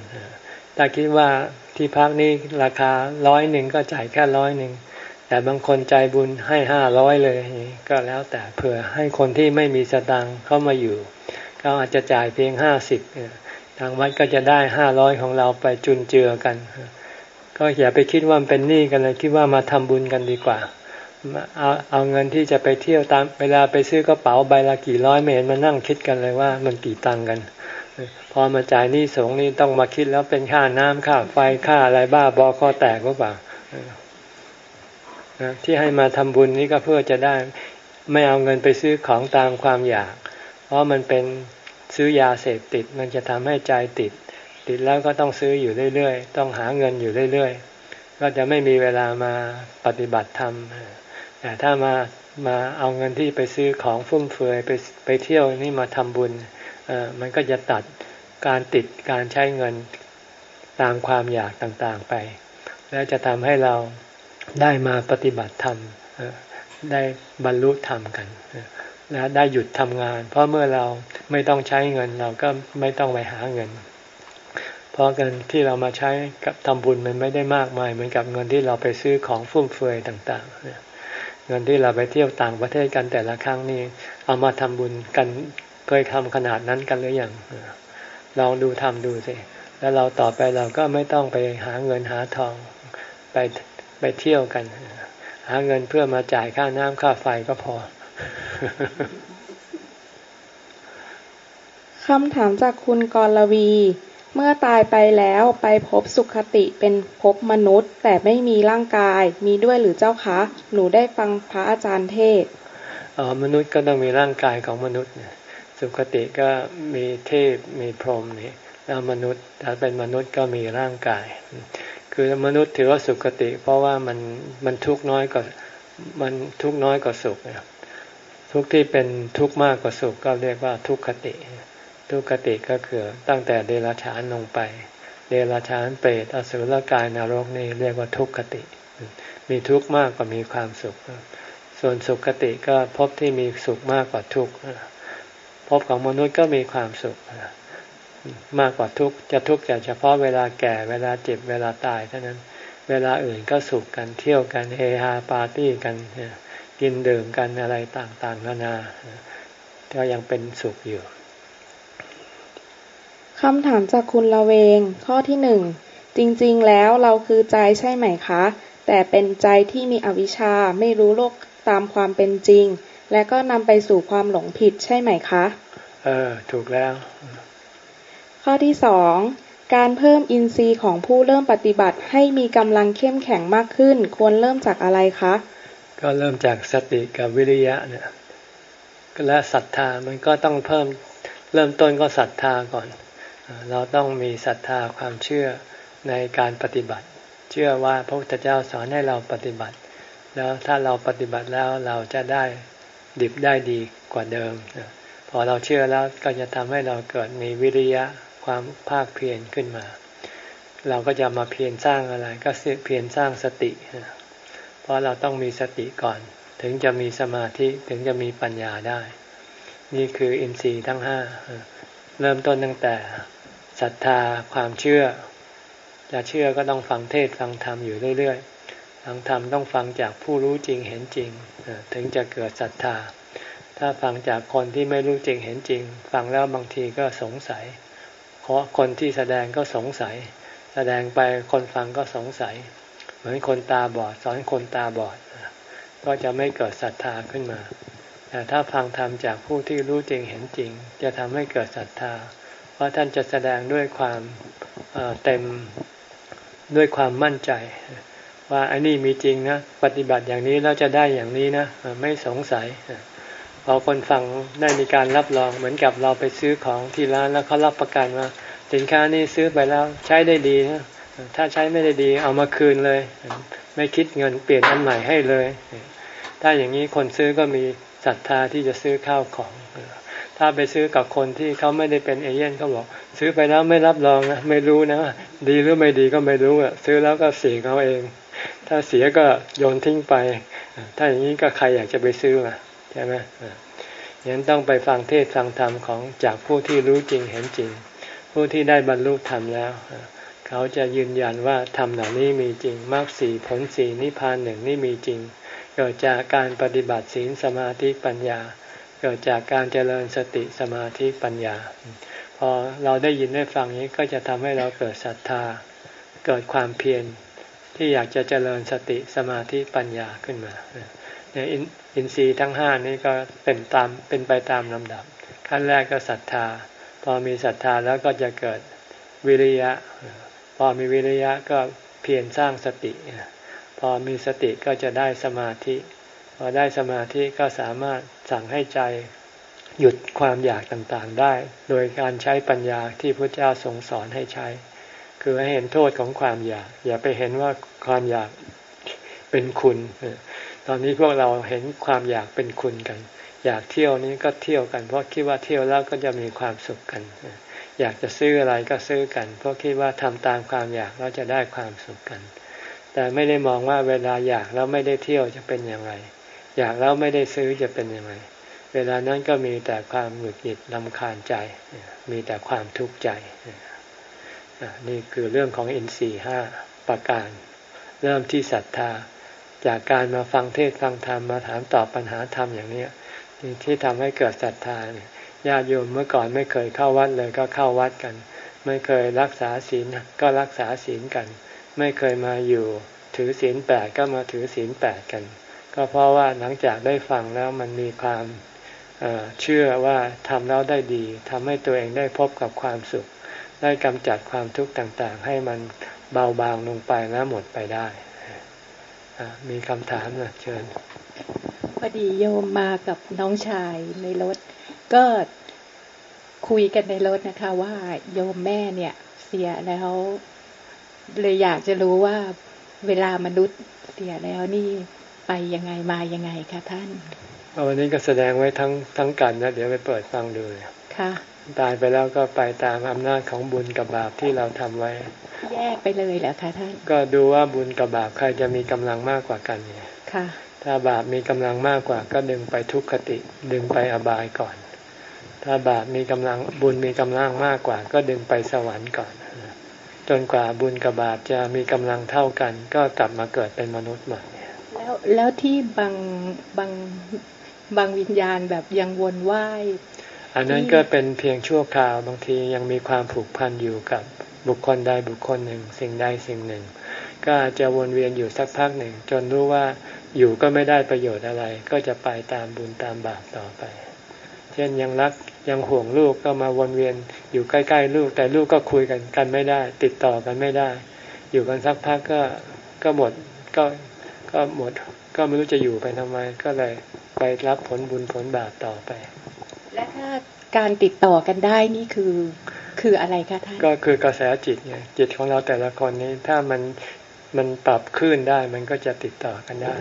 ถ้าคิดว่าที่พักนี้ราคาร้อยหนึ่งก็จ่ายแค่ร้อยหนึ่งแต่บางคนใจบุญให้ห้าร้อยเลยก็แล้วแต่เผื่อให้คนที่ไม่มีสตังค์เข้ามาอยู่เขาอาจจะจ่ายเพียงห้าสิบทางวัดก็จะได้ห้าร้อยของเราไปจุนเจือกัน ก็อย่าไปคิดว่าเป็นหนี้กันเลยคิดว่ามาทำบุญกันดีกว่าเอาเอาเงินที่จะไปเที่ยวตามเวลาไปซื้อกระเป๋าใบละกี่ร้อยเมตรมานั่งคิดกันเลยว่ามันกี่ตังกัน พอมาจ่ายหนี้สงนี่ต้องมาคิดแล้วเป็นค่าน้ำค่าไฟค่าอะไรบ้าบอคอแตกหรือเปล่าที่ให้มาทำบุญนี้ก็เพื่อจะได้ ไม่เอาเงินไปซื้อของตามความอยาก เพราะมันเป็นซื้อยาเสพติด มันจะทำให้ใจติด ติดแล้วก็ต้องซื้ออยู่เรื่อยๆ ต้องหาเงินอยู่เรื่อยๆ ก็จะไม่มีเวลามาปฏิบัติธรรมแต่ถ้ามามาเอาเงินที่ไปซื้อของฟุ่มเฟือยไปไปเที่ยวนี่มาทำบุญ มันก็จะตัดการติดการใช้เงินตามความอยากต่างๆไป และจะทำให้เราได้มาปฏิบัติธรรมได้บรรลุธรรมกันและได้หยุดทำงาน เพราะเมื่อเราไม่ต้องใช้เงินเราก็ไม่ต้องไปหาเงิน เพราะเงินที่เรามาใช้กับทำบุญมันไม่ได้มากมายเหมือนกับเงินที่เราไปซื้อของฟุ่มเฟือยต่างๆเงินที่เราไปเที่ยวต่างประเทศกันแต่ละครั้งนี่เอามาทำบุญกัน เคยทำขนาดนั้นกันหรือยังลองดูทำดูสิแล้วเราต่อไปเราก็ไม่ต้องไปหาเงินหาทองไปไปเที่ยวกัน หาเงินเพื่อมาจ่ายค่าน้ำค่าไฟก็พอ
คำถามจากคุณกรลวี เมื่อตายไปแล้วไปพบสุขติเป็นพบมนุษย์ แต่ไม่มีร่างกายมีด้วยหรือเจ้าคะ หนูได้ฟังพระอาจารย์เทศ
อ๋อมนุษย์ก็ต้องมีร่างกายของมนุษย์ สุขติก็มีเทพมีพรหมนี่แล้วมนุษย์ถ้าเป็นมนุษย์ก็มีร่างกาย คือมนุษย์ถือว่าสุขติ เพราะว่ามันมันทุกน้อยกว่ามันทุกน้อยกว่าสุขทุกที่เป็นทุกมากกว่าสุขก็เรียกว่าทุกขติ ทุกขติก็คือตั้งแต่เดรัจฉานลงไป เดรัจฉานเปรตอสุรกายนรกนี่เรียกว่าทุกขติ มีทุกมากกว่ามีความสุข ส่วนสุขติก็พบที่มีสุขมากกว่าทุกข์ บของมนุษย์ก็มีความสุขมากกว่าทุกข์จะทุกข์แต่เฉพาะเวลาแก่เวลาเจ็บเวลาตายเท่านั้น เวลาอื่นก็สุขกันเที่ยวกันเฮฮาปาร์ตี้กันกินดื่มกันอะไรต่างๆนานาก็ยังเป็นสุขอยู่
คำถามจากคุณละเวง ข้อที่หนึ่งจริง ๆ แล้วเราคือใจใช่ไหมคะ แต่เป็นใจที่มีอวิชชาไม่รู้โลกตามความเป็นจริง และก็นำไปสู่ความหลงผิดใช่ไหมคะ
เออ ถูกแล้ว
ข้อที่สองการเพิ่มอินทรีย์ของผู้เริ่มปฏิบัติให้มีกำลังเข้มแข็งมากขึ้น ควรเริ่มจากอะไรคะ
ก็เริ่มจากสติกับวิริยะเนี่ยและศรัทธามันก็ต้องเพิ่มเริ่มต้นก็ศรัทธาก่อน เราต้องมีศรัทธาความเชื่อในการปฏิบัติ เชื่อว่าพระพุทธเจ้าสอนให้เราปฏิบัติ แล้วถ้าเราปฏิบัติแล้วเราจะได้ ดิบได้ดีกว่าเดิม พอเราเชื่อแล้วก็จะทำให้เราเกิดมีวิริยะความภาคเพียรขึ้นมา เราก็จะมาเพียรสร้างอะไร ก็เพียรสร้างสติ เพราะเราต้องมีสติก่อน ถึงจะมีสมาธิถึงจะมีปัญญาได้ นี่คืออินทรีย์ทั้งห้าเริ่มต้นตั้งแต่ศรัทธาความเชื่อ จะเชื่อก็ต้องฟังเทศฟังธรรมอยู่เรื่อยๆ ฟังธรรมต้องฟังจากผู้รู้จริงเห็นจริง ถึงจะเกิดศรัทธา ถ้าฟังจากคนที่ไม่รู้จริงเห็นจริง ฟังแล้วบางทีก็สงสัย เพราะคนที่แสดงก็สงสัย แสดงไปคนฟังก็สงสัย เหมือนคนตาบอด สอนคนตาบอด ก็จะไม่เกิดศรัทธาขึ้นมา แต่ถ้าฟังธรรมจากผู้ที่รู้จริงเห็นจริง จะทำให้เกิดศรัทธา เพราะท่านจะแสดงด้วยความเต็มด้วยความมั่นใจ ว่าอันนี้มีจริงนะปฏิบัติอย่างนี้แล้วจะได้อย่างนี้นะไม่สงสัยพอคนฟังได้มีการรับรองเหมือนกับเราไปซื้อของที่ร้านแล้วเขารับประกันว่า สินค้านี้ซื้อไปแล้วใช้ได้ดีนะถ้าใช้ไม่ได้ดีเอามาคืนเลย ไม่คิดเงินเปลี่ยนอันใหม่ให้เลย ถ้าอย่างนี้คนซื้อก็มีศรัทธาที่จะซื้อข้าวของ ถ้าไปซื้อกับคนที่เขาไม่ได้เป็นเอเย่นเขาบอก ซื้อไปแล้วไม่รับรองนะไม่รู้นะ ดีหรือไม่ดีก็ไม่รู้อะซื้อแล้วก็เสียเขาเอง ถ้าเสียก็โยนทิ้งไป ถ้าอย่างนี้ก็ใครอยากจะไปซื้ออะใช่ไหมยังต้องไปฟังเทศฟังธรรมของจากผู้ที่รู้จริงเห็นจริง ผู้ที่ได้บรรลุธรรมแล้ว เขาจะยืนยันว่าธรรมเหล่านี้มีจริงมรรคสีผลสีนิพพานหนึ่งนี่มีจริง เกิดจากการปฏิบัติศีลสมาธิปัญญา เกิดจากการเจริญสติสมาธิปัญญา พอเราได้ยินได้ฟังนี้ก็จะทำให้เราเกิดศรัทธา เกิดความเพียร ที่อยากจะเจริญสติสมาธิปัญญาขึ้นมาเนี่ยอินทรีย์ทั้งห้านี้ก็เป็นตามเป็นไปตามลำดับ ขั้นแรกก็ศรัทธา พอมีศรัทธาแล้วก็จะเกิดวิริยะ พอมีวิริยะก็เพียรสร้างสติ พอมีสติก็จะได้สมาธิ พอได้สมาธิก็สามารถสั่งให้ใจหยุดความอยากต่างๆได้ โดยการใช้ปัญญาที่พระเจ้าทรงสอนให้ใช้ คือให้เห็นโทษของความอยาก อย่าไปเห็นว่าความอยากเป็นคุณ ตอนนี้พวกเราเห็นความอยากเป็นคุณกัน อยากเที่ยวนี้ก็เที่ยวกัน เพราะคิดว่าเที่ยวแล้วก็จะมีความสุขกัน อยากจะซื้ออะไรก็ซื้อกัน เพราะคิดว่าทำตามความอยากแล้วจะได้ความสุขกัน แต่ไม่ได้มองว่าเวลาอยากแล้วไม่ได้เที่ยวจะเป็นอย่างไร อยากแล้วไม่ได้ซื้อจะเป็นอย่างไรเวลานั้นก็มีแต่ความหงุดหงิดลำคาญใจ มีแต่ความทุกข์ใจ นี่คือเรื่องของอินทรีห้าประการ เริ่มที่ศรัทธา จากการมาฟังเทศฟังธรรมมาถามตอบปัญหาธรรมอย่างนี้ที่ทำให้เกิดศรัทธาเนี่ยญาติโยมเมื่อก่อนไม่เคยเข้าวัดเลยก็เข้าวัดกัน ไม่เคยรักษาศีลก็รักษาศีลกัน ไม่เคยมาอยู่ถือศีลแปดก็มาถือศีลแปดกัน ก็เพราะว่าหลังจากได้ฟังแล้วมันมีความเชื่อว่าทำแล้วได้ดีทำให้ตัวเองได้พบกับความสุข ได้กำจัดความทุกข์ต่างๆ ให้มันเบาบางลงไปและหมดไปได้มีคำถามนะเชิญ
พอดีโยมมากับน้องชายในรถ ก็คุยกันในรถนะคะ ว่าโยมแม่เนี่ยเสียแล้วเลยอยากจะรู้ว่าเวลามนุษย์เสียแล้วนี่ไปยังไงมายังไงคะท่าน
วันนี้ก็แสดงไว้ทั้งทั้งกันนะ เดี๋ยวไปเปิดฟังดู
ค่ะ
ตายไปแล้วก็ไปตามอำนาจของบุญกับบาปที่เราทำไว้
แยกไปเลยเหรอคะท่าน
ก็ดูว่าบุญกับบาปใครจะมีกำลังมากกว่ากันเนี่ย
ค่ะ
ถ้าบาปมีกำลังมากกว่าก็ดึงไปทุกขติดึงไปอบายก่อน ถ้าบาปมีกำลังบุญมีกำลังมากกว่า ก็ดึงไปสวรรค์ก่อน จนกว่าบุญกับบาปจะมีกำลังเท่ากัน ก็กลับมาเกิดเป็นมนุษย์ใหม่
แล้วแล้วที่บางบางบางวิญญาณแบบยังวนว่าย
อันนั้นก็เป็นเพียงชั่วคราวบางทียังมีความผูกพันอยู่กับบุคคลใดบุคคลหนึ่ง สิ่งใดสิ่งหนึ่ง ก็จะวนเวียนอยู่สักพักหนึ่ง จนรู้ว่าอยู่ก็ไม่ได้ประโยชน์อะไร ก็จะไปตามบุญตามบาปต่อไป เช่นยังรักยังห่วงลูกก็มาวนเวียนอยู่ใกล้ๆลูก แต่ลูกก็คุยกันกันไม่ได้ ติดต่อกันไม่ได้ อยู่กันสักพักก็ก็หมดก็ก็หมด ก็ไม่รู้จะอยู่ไปทำไม ก็เลยไปรับผลบุญผลบาปต่อไปา
การติดต่อกันได้นี่คือคืออะไรคะท่าน
ก็คือกระแสจิตไงจิตของเราแต่ละคนนี้ถ้ามันมันปรับขึ้นได้มันก็จะติดต่อกันได้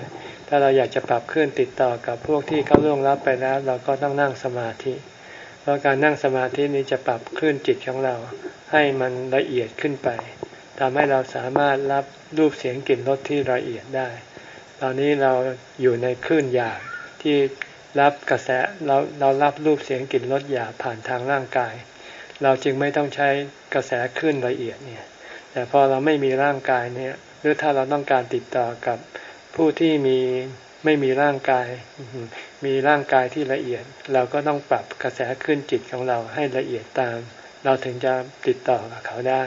ถ้าเราอยากจะปรับขึ้นติดต่อกับพวกที่เขาล่วงลับไปแล้ว เราก็ต้องนั่งสมาธิ เพราะการนั่งสมาธินี้จะปรับคลื่นจิตของเรา ให้มันละเอียดขึ้นไปทำให้เราสามารถรับรูปเสียงกลิ่นรสที่ละเอียดได้ ตอนนี้เราอยู่ในคลื่นหยาบที่ รับกระแสเราเรารับรูปเสียงกลิ่นรสหยาบผ่านทางร่างกาย เราจึงไม่ต้องใช้กระแสคลื่นละเอียดเนี่ยแต่พอเราไม่มีร่างกายเนี่ยหรือถ้าเราต้องการติดต่อกับผู้ที่มีไม่มีร่างกาย มีร่างกายที่ละเอียด เราก็ต้องปรับกระแสขึ้นจิตของเราให้ละเอียดตาม เราถึงจะติดต่อกับเขาได้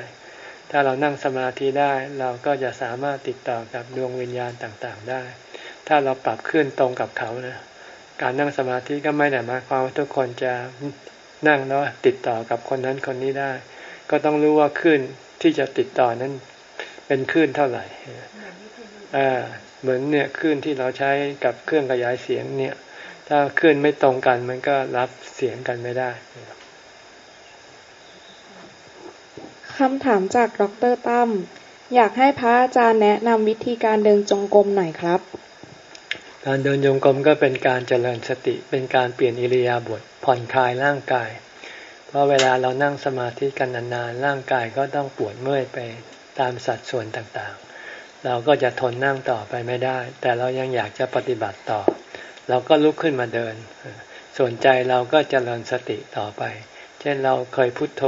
ถ้าเรานั่งสมาธิได้เราก็จะสามารถติดต่อกับดวงวิญญาณต่างๆได้ ถ้าเราปรับขึ้นตรงกับเขานะ การนั่งสมาธิก็ไม่ได้หมายความว่าทุกคนจะนั่งแล้วติดต่อกับคนนั้นคนนี้ได้ ก็ต้องรู้ว่าขึ้นที่จะติดต่อนั้นเป็นคลื่นเท่าไหร่อ่าเหมือนเนี่ยคลื่นที่เราใช้กับเครื่องขยายเสียงเนี่ย ถ้าคลื่นไม่ตรงกันมันก็รับเสียงกันไม่ได้
คำถามจากดรตั้มอยากให้พระอาจารย์แนะนำวิธีการเดินจงกรมหน่อยครับ
การเดินจงกรมก็เป็นการเจริญสติ เป็นการเปลี่ยนอิริยาบถผ่อนคลายร่างกาย เพราะเวลาเรานั่งสมาธิกันนานๆร่างกายก็ต้องปวดเมื่อยไปตามสัดส่วนต่างๆ เราก็จะทนนั่งต่อไปไม่ได้ แต่เรายังอยากจะปฏิบัติต่อ เราก็ลุกขึ้นมาเดิน ส่วนใจเราก็เจริญสติต่อไป เช่นเราเคยพุโทโธ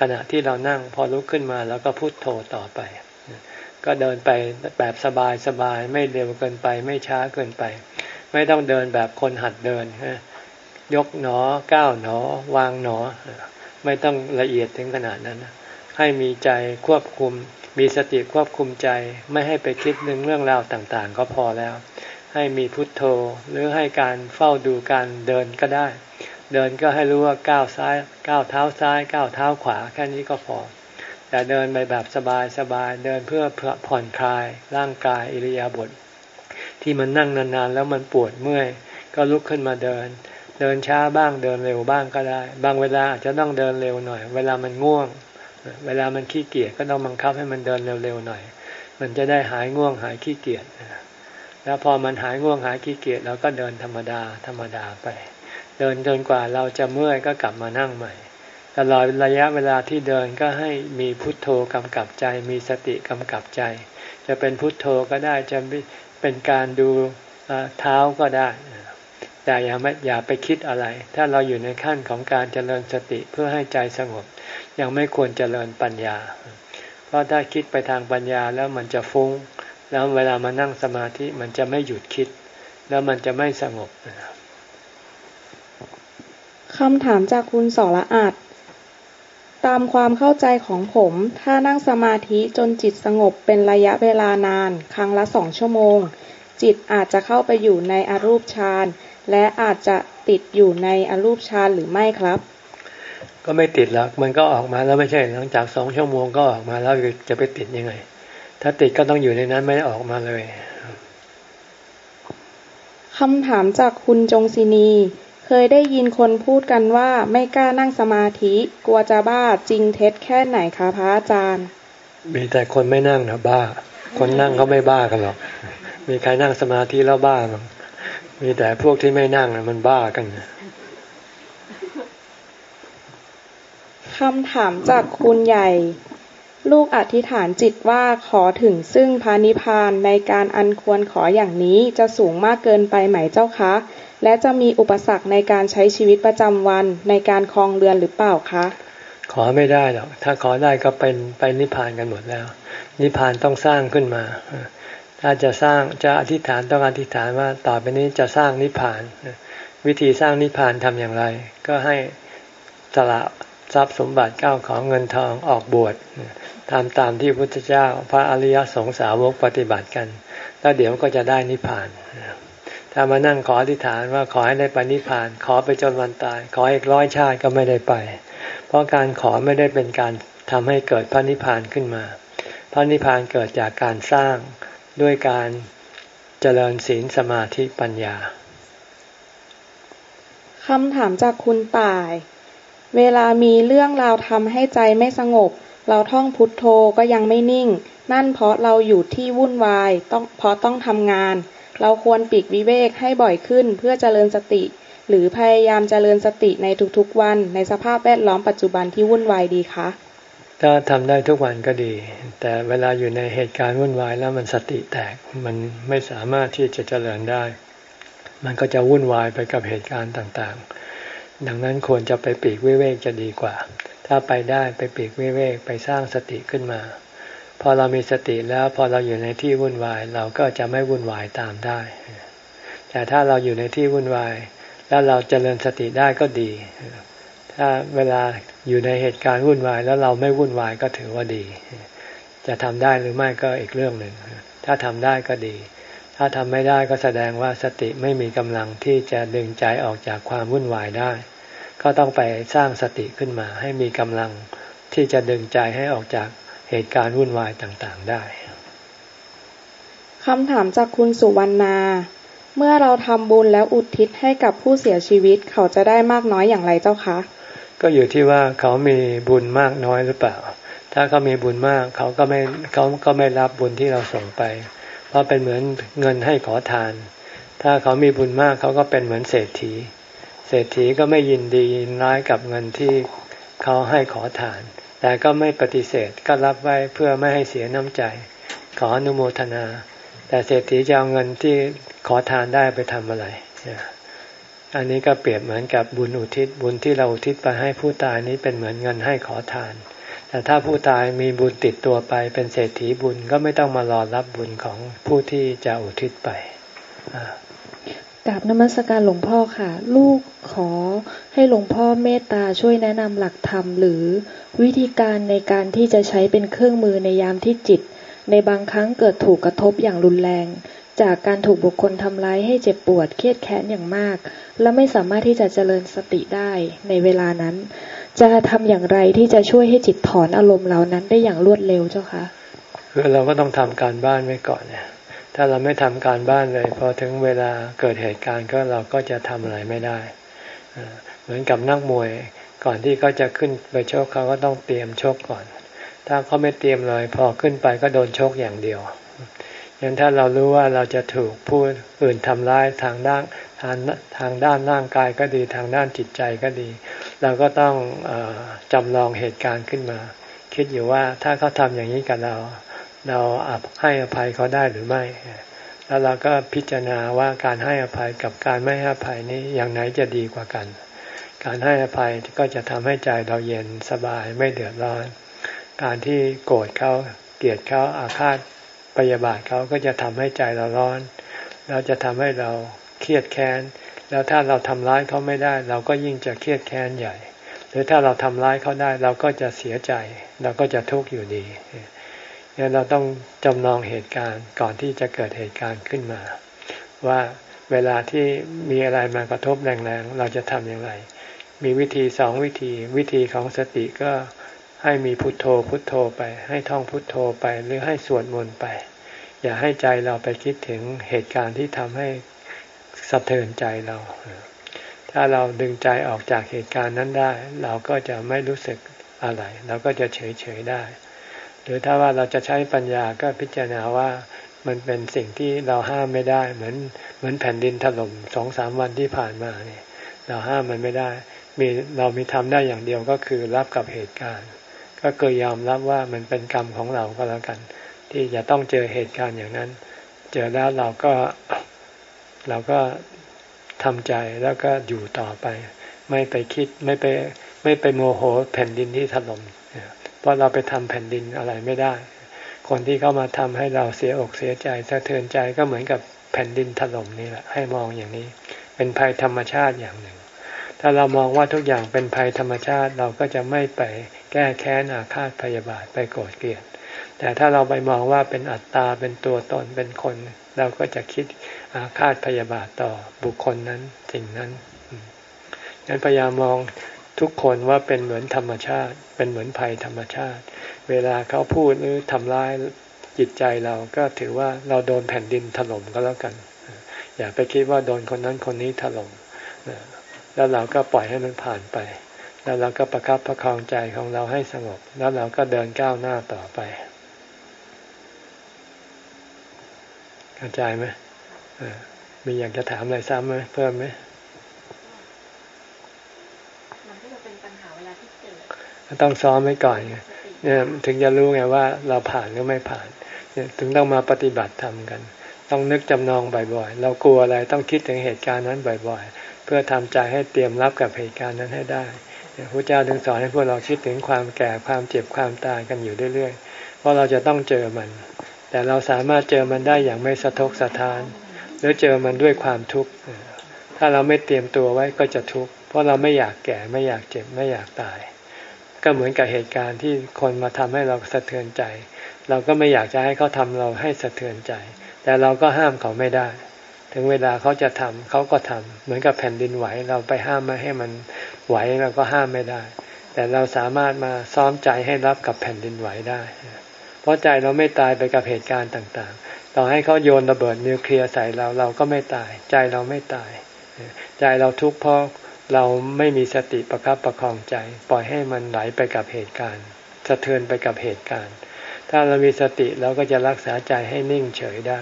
ขณะที่เรานั่งพอลุกขึ้นมาแล้วก็พุโทโธต่อไป ก็เดินไปแบบสบายสบายไม่เร็วเกินไป ไม่ช้าเกินไป ไม่ต้องเดินแบบคนหัดเดินยกหนอก้าวหนอ วางหนอ ไม่ต้องละเอียดถึงขนาดนั้น ให้มีใจควบคุม มีสติควบคุมใจ ไม่ให้ไปคิดเรื่องเรื่องราวต่างๆ ก็พอแล้ว ให้มีพุทโธ หรือให้การเฝ้าดูการเดินก็ได้ เดินก็ให้รู้ว่าก้าวซ้ายก้าวเท้าซ้ายก้าวเท้าขวาแค่นี้ก็พอ แต่เดินไปแบบสบายๆเดินเพื่อผ่อนคลายร่างกายอิริยาบถที่มันนั่งนานๆ แล้วมันปวดเมื่อย ก็ลุกขึ้นมาเดิน เดินช้าบ้างเดินเร็วบ้างก็ได้ บางเวลาอาจจะต้องเดินเร็วหน่อย เวลามันง่วง เวลามันขี้เกียจก็ต้องบังคับให้มันเดินเร็วๆหน่อย มันจะได้หายง่วงหายขี้เกียจแล้วพอมันหายง่วงหายขี้เกียจเราก็เดินธรรมดาธรรมดาไป เดินจนกว่าเราจะเมื่อยก็กลับมานั่งใหม่ ตลอดระยะเวลาที่เดินก็ให้มีพุทโธกำกับใจ มีสติกำกับใจ จะเป็นพุทโธก็ได้จะเป็นการดูเท้าก็ได้ แต่อย่าไม่อย่าไปคิดอะไร ถ้าเราอยู่ในขั้นของการเจริญสติเพื่อให้ใจสงบ ยังไม่ควรเจริญปัญญา เพราะถ้าคิดไปทางปัญญาแล้วมันจะฟุง้ง แล้วเวลามานั่งสมาธิมันจะไม่หยุดคิด แล้วมันจะไม่สงบ
คำถามจากคุณสรอาจ ตามความเข้าใจของผม ถ้านั่งสมาธิจนจิตสงบเป็นระยะเวลานาน ครั้งละสองชั่วโมง จิตอาจจะเข้าไปอยู่ในอรูปฌานและอาจจะติดอยู่ในอรูปฌานหรือไม่ครับ
ก็ไม่ติดแล้วมันก็ออกมาแล้วไม่ใช่หลังจากสองชั่วโมงก็ออกมาแล้วจะไปติดยังไง ถ้าติดก็ต้องอยู่ในนั้นไม่ได้ออกมาเลย
คำถามจากคุณจงศินี เคยได้ยินคนพูดกันว่าไม่กล้านั่งสมาธิ กลัวจะบ้าจริงเท็จแค่ไหนคะพระอาจารย์
มีแต่คนไม่นั่งนะบ้า คนนั่งเขาไม่บ้ากันหรอก มีใครนั่งสมาธิแล้วบ้าหรอมีแต่พวกที่ไม่นั่งนะมันบ้ากัน
คำถามจากคุณใหญ่ ลูกอธิษฐานจิตว่าขอถึงซึ่งพานิพานในการอันควรขออย่างนี้จะสูงมากเกินไปไหมเจ้าคะ และจะมีอุปสรรคในการใช้ชีวิตประจำวันในการคลองเรือนหรือเปล่าคะ
ขอไม่ได้หรอก ถ้าขอได้ก็เป็นไปนิพพานกันหมดแล้ว นิพพานต้องสร้างขึ้นมา ถ้าจะสร้างจะอธิษฐานต้องอธิษฐานว่าต่อไปนี้จะสร้างนิพพาน วิธีสร้างนิพพานทำอย่างไร ก็ให้สละทรัพย์สมบัติเก้าของเงินทองออกบวชทำตามที่พุทธเจ้าพระอริยสงสาวกปฏิบัติกัน แล้วเดี๋ยวก็จะได้นิพพาน ถ้ามานั่งขออธิษฐานว่าขอให้ได้ปนิพาน ขอไปจนวันตาย ขออีกร้อยชาติก็ไม่ได้ไป เพราะการขอไม่ได้เป็นการทำให้เกิดพระนิพพานขึ้นมา พระนิพพานเกิดจากการสร้างด้วยการเจริญศีลสมาธิปัญญา
คำถามจากคุณต่าย เวลามีเรื่องราวทำให้ใจไม่สงบ เราท่องพุทโธก็ยังไม่นิ่ง นั่นเพราะเราอยู่ที่วุ่นวายต้องเพราะต้องทำงาน เราควรปีกวิเวกให้บ่อยขึ้นเพื่อเจริญสติ หรือพยายามเจริญสติในทุกๆวัน ในสภาพแวดล้อมปัจจุบันที่วุ่นวายดีคะ
ถ้าทำได้ทุกวันก็ดี แต่เวลาอยู่ในเหตุการณ์วุ่นวายแล้วมันสติแตกมันไม่สามารถที่จะเจริญได้ มันก็จะวุ่นวายไปกับเหตุการณ์ต่างๆ ดังนั้นควรจะไปปีกวิเวกจะดีกว่า ถ้าไปได้ไปปีกวิเวกไปสร้างสติขึ้นมา พอเรามีสติแล้วพอเราอยู่ในที่วุ่นวาย เราก็จะไม่วุ่นวายตามได้ แต่ถ้าเราอยู่ในที่วุ่นวาย แล้วเราจเจริญสติได้ก็ดี ถ้าเวลาอยู่ในเหตุการณ์วุ่นวาย แล้วเราไม่วุ่นวายก็ถือว่าดี จะทำได้หรือไม่ก็อีกเรื่องหนึ่ง ถ้าทำได้ก็ดี ถ้าทำไม่ได้ก็แสดงว่าสติไม่มีกำลังที่จะดึงใจออกจากความวุ่นวายได้ ก็ต้องไปสร้างสติขึ้นมา ให้มีกำลังที่จะดึงใจให้ออกจาก เหตุการณ์วุ่นวายต่างๆได้
คำถามจากคุณสุวรรณา เมื่อเราทำบุญแล้วอุทิศให้กับผู้เสียชีวิตเขาจะได้มากน้อยอย่างไรเจ้าคะ
ก็อยู่ที่ว่าเขามีบุญมากน้อยหรือเปล่า ถ้าเขามีบุญมากเขาก็ไม่เขาก็ไม่รับบุญที่เราส่งไป เพราะเป็นเหมือนเงินให้ขอทาน ถ้าเขามีบุญมากเขาก็เป็นเหมือนเศรษฐี เศรษฐีก็ไม่ยินดียินร้ายกับเงินที่เขาให้ขอทาน แต่ก็ไม่ปฏิเสธก็รับไว้เพื่อไม่ให้เสียน้ำใจ ขออนุโมทนา แต่เศรษฐีจะเอาเงินที่ขอทานได้ไปทำอะไร อันนี้ก็เปรียบเหมือนกับบุญอุทิศ บุญที่เราอุทิศไปให้ผู้ตายนี้เป็นเหมือนเงินให้ขอทาน แต่ถ้าผู้ตายมีบุญติดตัวไปเป็นเศรษฐีบุญก็ไม่ต้องมารอรับบุญของผู้ที่จะอุทิศไป
กราบนมัสการหลวงพ่อค่ะ ลูกขอให้หลวงพ่อเมตตาช่วยแนะนำหลักธรรม หรือวิธีการในการที่จะใช้เป็นเครื่องมือในยามที่จิต ในบางครั้งเกิดถูกกระทบอย่างรุนแรง จากการถูกบุคคลทำร้ายให้เจ็บปวดเครียดแค้นอย่างมาก และไม่สามารถที่จะเจริญสติได้ในเวลานั้น จะทำอย่างไรที่จะช่วยให้จิตถอนอารมณ์เหล่านั้นได้อย่างรวดเร็วเจ้าคะ
คือเราก็ต้องทำการบ้านไว้ก่อนเนี่ย ถ้าเราไม่ทำการบ้านเลย พอถึงเวลาเกิดเหตุการณ์ก็เราก็จะทำอะไรไม่ได้ เหมือนกับนักมวย ก่อนที่เขาจะขึ้นไปชกเขาก็ต้องเตรียมชกก่อน ถ้าเขาไม่เตรียมเลย พอขึ้นไปก็โดนชกอย่างเดียวอย่างถ้าเรารู้ว่าเราจะถูกผู้อื่นทำร้ายทางด้านทางทางด้านร่างกายก็ดีทางด้านจิตใจก็ดี เราก็ต้องอจำลองเหตุการณ์ขึ้นมา คิดอยู่ว่าถ้าเขาทำอย่างนี้กับเรา เราให้อภัยเขาได้หรือไม่ แล้วเราก็พิจารณาว่าการให้อภัยกับการไม่ให้อภัยนี้อย่างไหนจะดีกว่ากัน การให้อภัยก็จะทำให้ใจเราเย็นสบายไม่เดือดร้อน การที่โกรธเขาเกลียดเขาอาฆาตปยาบาทเขาก็จะทำให้ใจเราร้อนแล้วจะทำให้เราเครียดแค้น แล้วถ้าเราทำร้ายเขาไม่ได้ เราก็ยิ่งจะเครียดแค้นใหญ่ หรือถ้าเราทำร้ายเขาได้ เราก็จะเสียใจ เราก็จะทุกข์อยู่ดี เนี่ยเราต้องจำลองเหตุการณ์ก่อนที่จะเกิดเหตุการณ์ขึ้นมา ว่าเวลาที่มีอะไรมากระทบแรงๆเราจะทำอย่างไร มีวิธีสองวิธี วิธีของสติก็ให้มีพุทโธพุทโธไป ให้ท่องพุทโธไปหรือให้สวดมนต์ไป อย่าให้ใจเราไปคิดถึงเหตุการณ์ที่ทำให้สะเทือนใจเรา ถ้าเราดึงใจออกจากเหตุการณ์นั้นได้ เราก็จะไม่รู้สึกอะไร เราก็จะเฉยเฉยได้ รือถ้าว่าเราจะใช้ปัญญาก็พิจารณาว่ามันเป็นสิ่งที่เราห้ามไม่ได้ เหมือนเหมือนแผ่นดินถล่มสองสามวันที่ผ่านมาเนี่ย เราห้ามมันไม่ได้ มีเรามีทำได้อย่างเดียวก็คือรับกับเหตุการณ์ ก็เคยยอมรับว่ามันเป็นกรรมของเราก็แล้วกัน ที่จะต้องเจอเหตุการณ์อย่างนั้น เจอแล้วเราก็เราก็ทำใจแล้วก็อยู่ต่อไป ไม่ไปคิดไม่ไปไม่ไปโมโหแผ่นดินที่ถล่ม เพราะเราไปทำแผ่นดินอะไรไม่ได้ คนที่เข้ามาทำให้เราเสียอกเสียใจสะเทือนใจก็เหมือนกับแผ่นดินถล่มนี่แหละให้มองอย่างนี้ เป็นภัยธรรมชาติอย่างหนึ่ง ถ้าเรามองว่าทุกอย่างเป็นภัยธรรมชาติเราก็จะไม่ไปแก้แค้นอาฆาตพยาบาทไปโกรธเกลียดแต่ถ้าเราไปมองว่าเป็นอัตตาเป็นตัวตนเป็นคน เราก็จะคิดอาฆาตพยาบาทต่อบุคคลนั้นสิ่งนั้นงั้นพยายามมอง ทุกคนว่าเป็นเหมือนธรรมชาติ เป็นเหมือนภัยธรรมชาติ เวลาเขาพูดหรือทำร้ายจิตใจเราก็ถือว่าเราโดนแผ่นดินถล่มก็แล้วกัน อย่าไปคิดว่าโดนคนนั้นคนนี้ถล่มแล้วเราก็ปล่อยให้มันผ่านไป แล้วเราก็ประคับประคองใจของเราให้สงบ แล้วเราก็เดินก้าวหน้าต่อไปเข้าใจไหมมีอยากจะถามอะไรซ้ำไหมเพิ่มไหมมันก็จะเป็นปัญหาเวลาที่เกิด ต้องซ้อมไว้ก่อนเนี่ยถึงจะรู้ไงว่าเราผ่านหรือไม่ผ่านเนี่ยถึงต้องมาปฏิบัติทำกัน ต้องนึกจำนองบ่อยๆ เรากลัวอะไรต้องคิดถึงเหตุการณ์นั้นบ่อยๆ เพื่อทำใจให้เตรียมรับกับเหตุการณ์นั้นให้ได้พระเจ้าถึงสอนให้พวกเราคิดถึงความแก่ความเจ็บความตายกันอยู่เรื่อยๆ เพราะเราจะต้องเจอมัน แต่เราสามารถเจอมันได้อย่างไม่สะทกสะท้าน หรือเจอมันด้วยความทุกข์ถ้าเราไม่เตรียมตัวไว้ก็จะทุกข์เพราะเราไม่อยากแก่ไม่อยากเจ็บไม่อยากตาย ก็เหมือนกับเหตุการณ์ที่คนมาทำให้เราสะเทือนใจ เราก็ไม่อยากจะให้เขาทำเราให้สะเทือนใจ แต่เราก็ห้ามเขาไม่ได้ ถึงเวลาเขาจะทำเขาก็ทำเหมือนกับแผ่นดินไหวเราไปห้ามไม่ให้มันไหวเราก็ห้ามไม่ได้ แต่เราสามารถมาซ้อมใจให้รับกับแผ่นดินไหวได้ เพราะใจเราไม่ตายไปกับเหตุการณ์ต่างๆ ต่อให้เขาโยนระเบิดนิวเคลียร์ใส่เราเราก็ไม่ตาย ใจเราไม่ตาย ใจเราทุกข์เพราะ เราไม่มีสติประครับประคองใจ ปล่อยให้มันไหลไปกับเหตุการณ์ สะเทือนไปกับเหตุการณ์ ถ้าเรามีสติเราก็จะรักษาใจให้นิ่งเฉยได้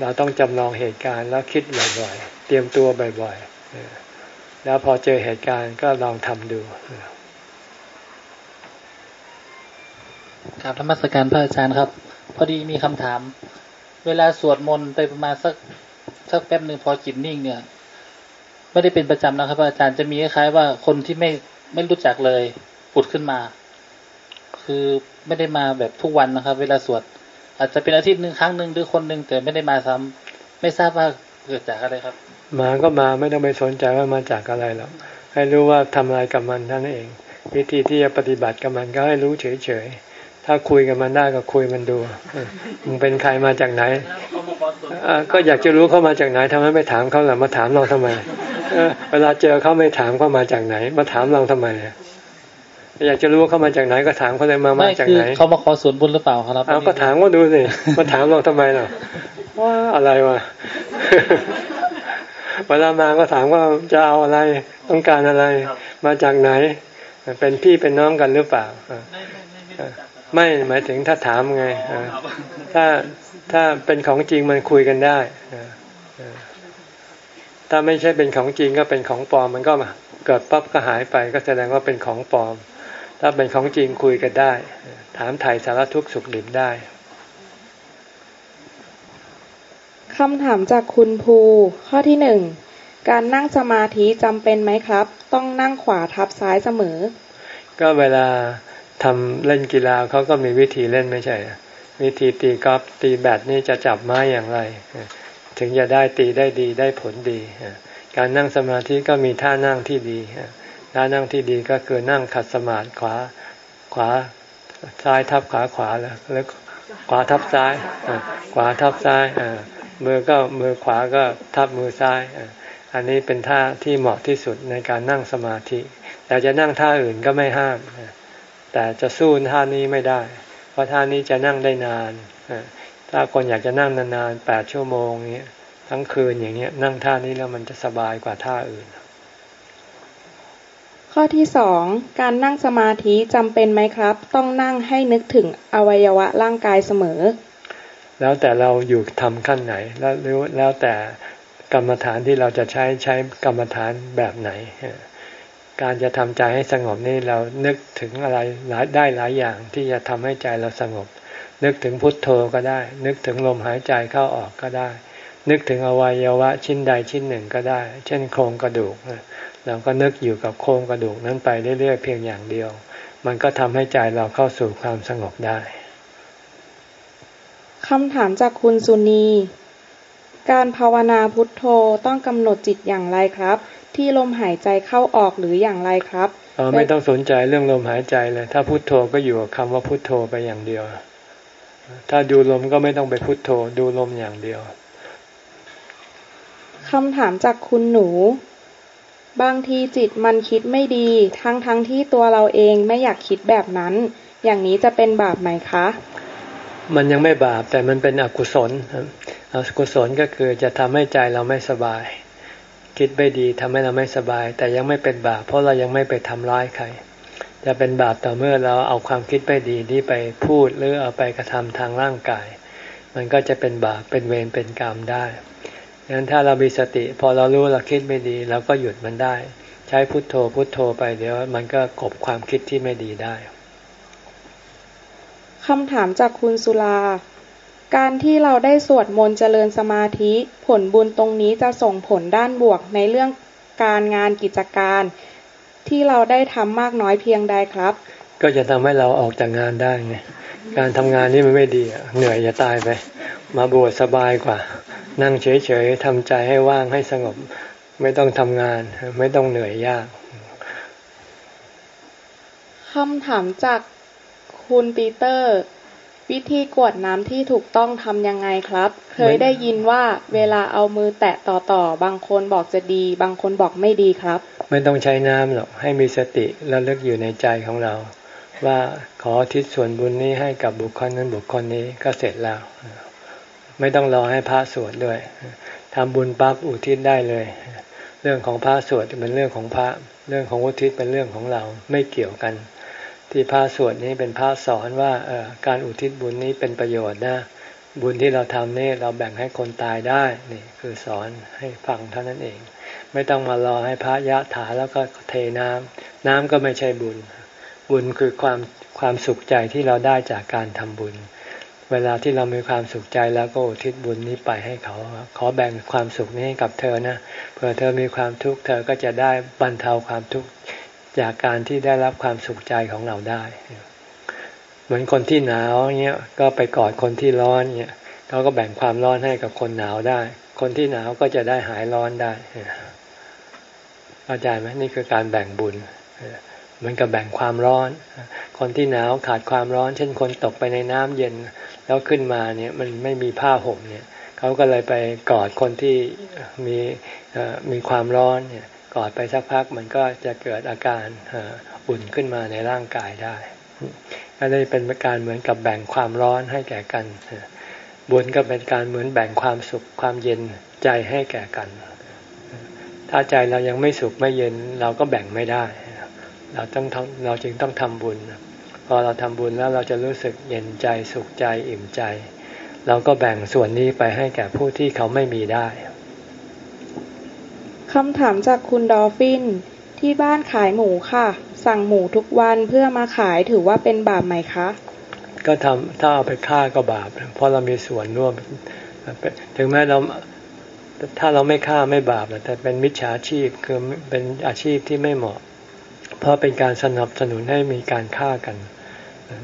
เราต้องจำลองเหตุการณ์แล้วคิดบ่อยๆเตรียมตัวบ่อยๆแล้วพอเจอเหตุการณ์ก็ลองทำดู
กราบธรรมสการพระอาจารย์ครับ พอดีมีคำถาม เวลาสวดมนต์ไปประมาณสักสักแป๊บหนึ่งพอจิตนิ่งเนี่ย ไม่ได้เป็นประจำนะครับ อาจารย์จะมีคล้ายๆว่าคนที่ไม่ไม่รู้จักเลยผุดขึ้นมา คือไม่ได้มาแบบทุกวันนะครับ เวลาสวดอาจจะเป็นอาทิตย์หนึ่งครั้งหนึ่งหรือคนหนึ่งแต่ไม่ได้มาซ้ำไม่ทราบว่าเกิดจากอะไรครับ
มาก็มาไม่ต้องไปสนใจว่ามาจากอะไรหรอกให้รู้ว่าทำอะไรกับมันนั่นเอง วิธีที่จะปฏิบัติกับมันก็ให้รู้เฉยๆ ถ้าคุยกับมันได้ก็คุยมันดูมึงเป็นใครมาจากไหนก็อยากจะรู้เขามาจากไหนทำไมไม่ถามเขาล่ะมาถามเราทำไมเวลาเจอเขาไม่ถามเขามาจากไหน มาถามเราทำไมอยากจะรู้เขามาจากไหนก็ถามเขาเลยมามาจากไหน
เขามาขอส่วนบุญหรือเปล่าครับ
เอาก็ถามก็ดูสิมาถามเราทำไมล่ะว่าอะไรวะเวลามาก็ถามว่าจะเอาอะไรต้องการอะไร มาจากไหน เป็นพี่เป็นน้องกันหรือเปล่า ไม่หมายถึงถ้าถามไงถ้าถ้าเป็นของจริงมันคุยกันได้ถ้าไม่ใช่เป็นของจริงก็เป็นของปลอมมันก็มาเกิดปั๊บก็หายไป ก็แสดงว่าเป็นของปลอม ถ้าเป็นของจริงคุยกันได้ ถามไถ่สารทุกข์สุขดิบได้
คำถามจากคุณภูข้อที่หนึ่งการนั่งสมาธิจำเป็นไหมครับ ต้องนั่งขวาทับซ้ายเสมอ
ก็เวลา ทำเล่นกีฬาเขาก็มีวิธีเล่นไม่ใช่วิธีตีกอล์ฟตีแบดนี่จะจับไม้อย่างไร ถึงจะได้ตีได้ดีได้ผลดี การนั่งสมาธิก็มีท่านั่งที่ดีท่านั่งที่ดีก็คือนั่งขัดสมาธิขวาขวาซ้ายทับขาขวาแล้วแล้วขวาทับซ้ายขวาทับซ้ายมือก็มือขวาก็ทับมือซ้ายอันนี้เป็นท่าที่เหมาะที่สุดในการนั่งสมาธิ แต่จะนั่งท่าอื่นก็ไม่ห้าม แต่จะสู้ท่านี้ไม่ได้ เพราะท่านี้จะนั่งได้นาน ถ้าคนอยากจะนั่งนานๆแปดชั่วโมงนี้ทั้งคืนอย่างเนี้ยนั่งท่านี้แล้วมันจะสบายกว่าท่าอื่น
ข้อที่สองการนั่งสมาธิจำเป็นไหมครับ ต้องนั่งให้นึกถึงอวัยวะร่างกายเสมอ
แล้วแต่เราอยู่ทำขั้นไหน แล้วแล้วแต่กรรมฐานที่เราจะใช้ใช้กรรมฐานแบบไหน การจะทำใจให้สงบนี่เรานึกถึงอะไรหลายได้หลายอย่างที่จะทำให้ใจเราสงบ นึกถึงพุทโธก็ได้ นึกถึงลมหายใจเข้าออกก็ได้ นึกถึงอวัยวะชิ้นใดชิ้นหนึ่งก็ได้ เช่นโครงกระดูกเราก็นึกอยู่กับโครงกระดูกนั้นไปเรื่อยๆเพียงอย่างเดียว มันก็ทำให้ใจเราเข้าสู่ความสงบได้
คำถามจากคุณสุนี การภาวนาพุทโธต้องกำหนดจิตอย่างไรครับ ที่ลมหายใจเข้าออกหรืออย่างไรครับ
ออไม่ต้องสนใจเรื่องลมหายใจเลย ถ้าพุทโธก็อยู่กับคำว่าพุทโธไปอย่างเดียว ถ้าดูลมก็ไม่ต้องไปพุทโธ ดูลมอย่างเดียว
คำถามจากคุณหนู บางทีจิตมันคิดไม่ดี ทั้งทั้งที่ตัวเราเองไม่อยากคิดแบบนั้น อย่างนี้จะเป็นบาปไหมคะ
มันยังไม่บาปแต่มันเป็นอกุศลอกุศลก็คือจะทำให้ใจเราไม่สบาย คิดไม่ดีทำให้เราไม่สบาย แต่ยังไม่เป็นบาปเพราะเรายังไม่ไปทำร้ายใคร จะเป็นบาปต่อเมื่อเราเอาความคิดไม่ดีนี้ไปพูดหรือเอาไปกระทำทางร่างกาย มันก็จะเป็นบาปเป็นเวรเป็นกรรมได้ดังนั้นถ้าเรามีสติ พอเรารู้เราคิดไม่ดีเราก็หยุดมันได้ ใช้พุทโธพุทโธไปเดี๋ยวมันก็กบความคิดที่ไม่ดีได้
คำถามจากคุณสุลา การที่เราได้สวดมนต์เจริญสมาธิ ผลบุญตรงนี้จะส่งผลด้านบวกในเรื่องการงานกิจการ ที่เราได้ทำมากน้อยเพียงใดครับ
ก็จะทำให้เราออกจากงานได้ไงการทำงานนี่มันไม่ดีเหนื่อยจะตายไปมาบวชสบายกว่า นั่งเฉยๆทำใจให้ว่างให้สงบ ไม่ต้องทำงาน ไม่ต้องเหนื่อยยาก
คำถามจากคุณปีเตอร์ วิธีกวดน้ำที่ถูกต้องทำยังไงครับ เคยได้ยินว่าเวลาเอามือแตะต่อต่อบางคนบอกจะดี บางคนบอกไม่ดีครับ
ไม่ต้องใช้น้ำหรอกให้มีสติแล้วเลิกอยู่ในใจของเรา ว่าขอทิศส่วนบุญนี้ให้กับบุคคลนั้นบุคคลนี้ก็เสร็จแล้ว ไม่ต้องรอให้พระสวดด้วยทำบุญปั๊บอุทิศได้เลย เรื่องของพระสวดเป็นเรื่องของพระ เรื่องของอุทิศเป็นเรื่องของเราไม่เกี่ยวกัน ที่พระสวดนี้เป็นพระสอนว่าเออการอุทิศบุญนี้เป็นประโยชน์นะ บุญที่เราทำนี่เราแบ่งให้คนตายได้นี่คือสอนให้ฟังเท่านั้นเอง ไม่ต้องมารอให้พระยะถาแล้วก็เทน้ำน้ำก็ไม่ใช่บุญ บุญคือความความสุขใจที่เราได้จากการทำบุญ เวลาที่เรามีความสุขใจแล้วก็อุทิศบุญนี้ไปให้เขา ขอแบ่งความสุขนี้ให้กับเธอนะเผื่อเธอมีความทุกข์เธอก็จะได้บรรเทาความทุกข์ จากการที่ได้รับความสุขใจของเราได้ เหมือนคนที่หนาวเงี้ยก็ไปกอดคนที่ร้อนเงี้ยเขาก็แบ่งความร้อนให้กับคนหนาวได้ คนที่หนาวก็จะได้หายร้อนได้เข้าใจไหมนี่คือการแบ่งบุญเหมือนกับแบ่งความร้อน คนที่หนาวขาดความร้อน เช่นคนตกไปในน้ำเย็น แล้วขึ้นมาเนี่ยมันไม่มีผ้าห่มเนี่ยเขาก็เลยไปกอดคนที่มีมีความร้อนเนี่ย อดไปสักพักมันก็จะเกิดอาการอุ่นขึ้นมาในร่างกายได้ ก็เลยเป็นการเหมือนกับแบ่งความร้อนให้แก่กัน บุญก็เป็นการเหมือนแบ่งความสุขความเย็นใจให้แก่กัน ถ้าใจเรายังไม่สุขไม่เย็นเราก็แบ่งไม่ได้ เราต้องเราจึงต้องทำบุญ พอเราทำบุญแล้วเราจะรู้สึกเย็นใจสุขใจอิ่มใจ เราก็แบ่งส่วนนี้ไปให้แก่ผู้ที่เขาไม่มีได้
คำถามจากคุณดอฟฟิน ที่บ้านขายหมูค่ะ สั่งหมูทุกวันเพื่อมาขายถือว่าเป็นบาปไหมคะ
ก็ทำถ้าเอาไปฆ่าก็บาป เพราะเรามีส่วนร่วม ถึงแม้เราถ้าเราไม่ฆ่าไม่บาปแต่เป็นมิจฉาชีพคือเป็นอาชีพที่ไม่เหมาะ เพราะเป็นการสนับสนุนให้มีการฆ่ากัน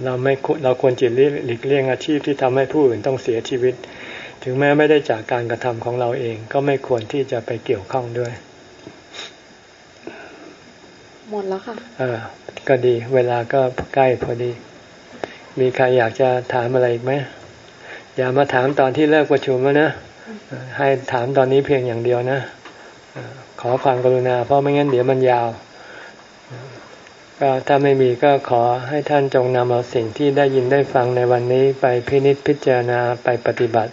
เราไม่เราควรจิตหลีกเลี่ยงอาชีพที่ทำให้ผู้อื่นต้องเสียชีวิต ถึงแม้ไม่ได้จากการกระทำของเราเอง ก็ไม่ควรที่จะไปเกี่ยวข้องด้วย
หมดแล้วค่ะ
เออก็ดี เวลาก็ใกล้พอดี มีใครอยากจะถามอะไรอีกไหมอย่ามาถามตอนที่เลิกประชุมแล้วนะให้ถามตอนนี้เพียงอย่างเดียวนะขอความกรุณา เพราะไม่งั้นเดี๋ยวมันยาวก็ถ้าไม่มีก็ขอให้ท่านจงนำเอาสิ่งที่ได้ยินได้ฟังในวันนี้ไปพินิจพิจารณาไปปฏิบัติ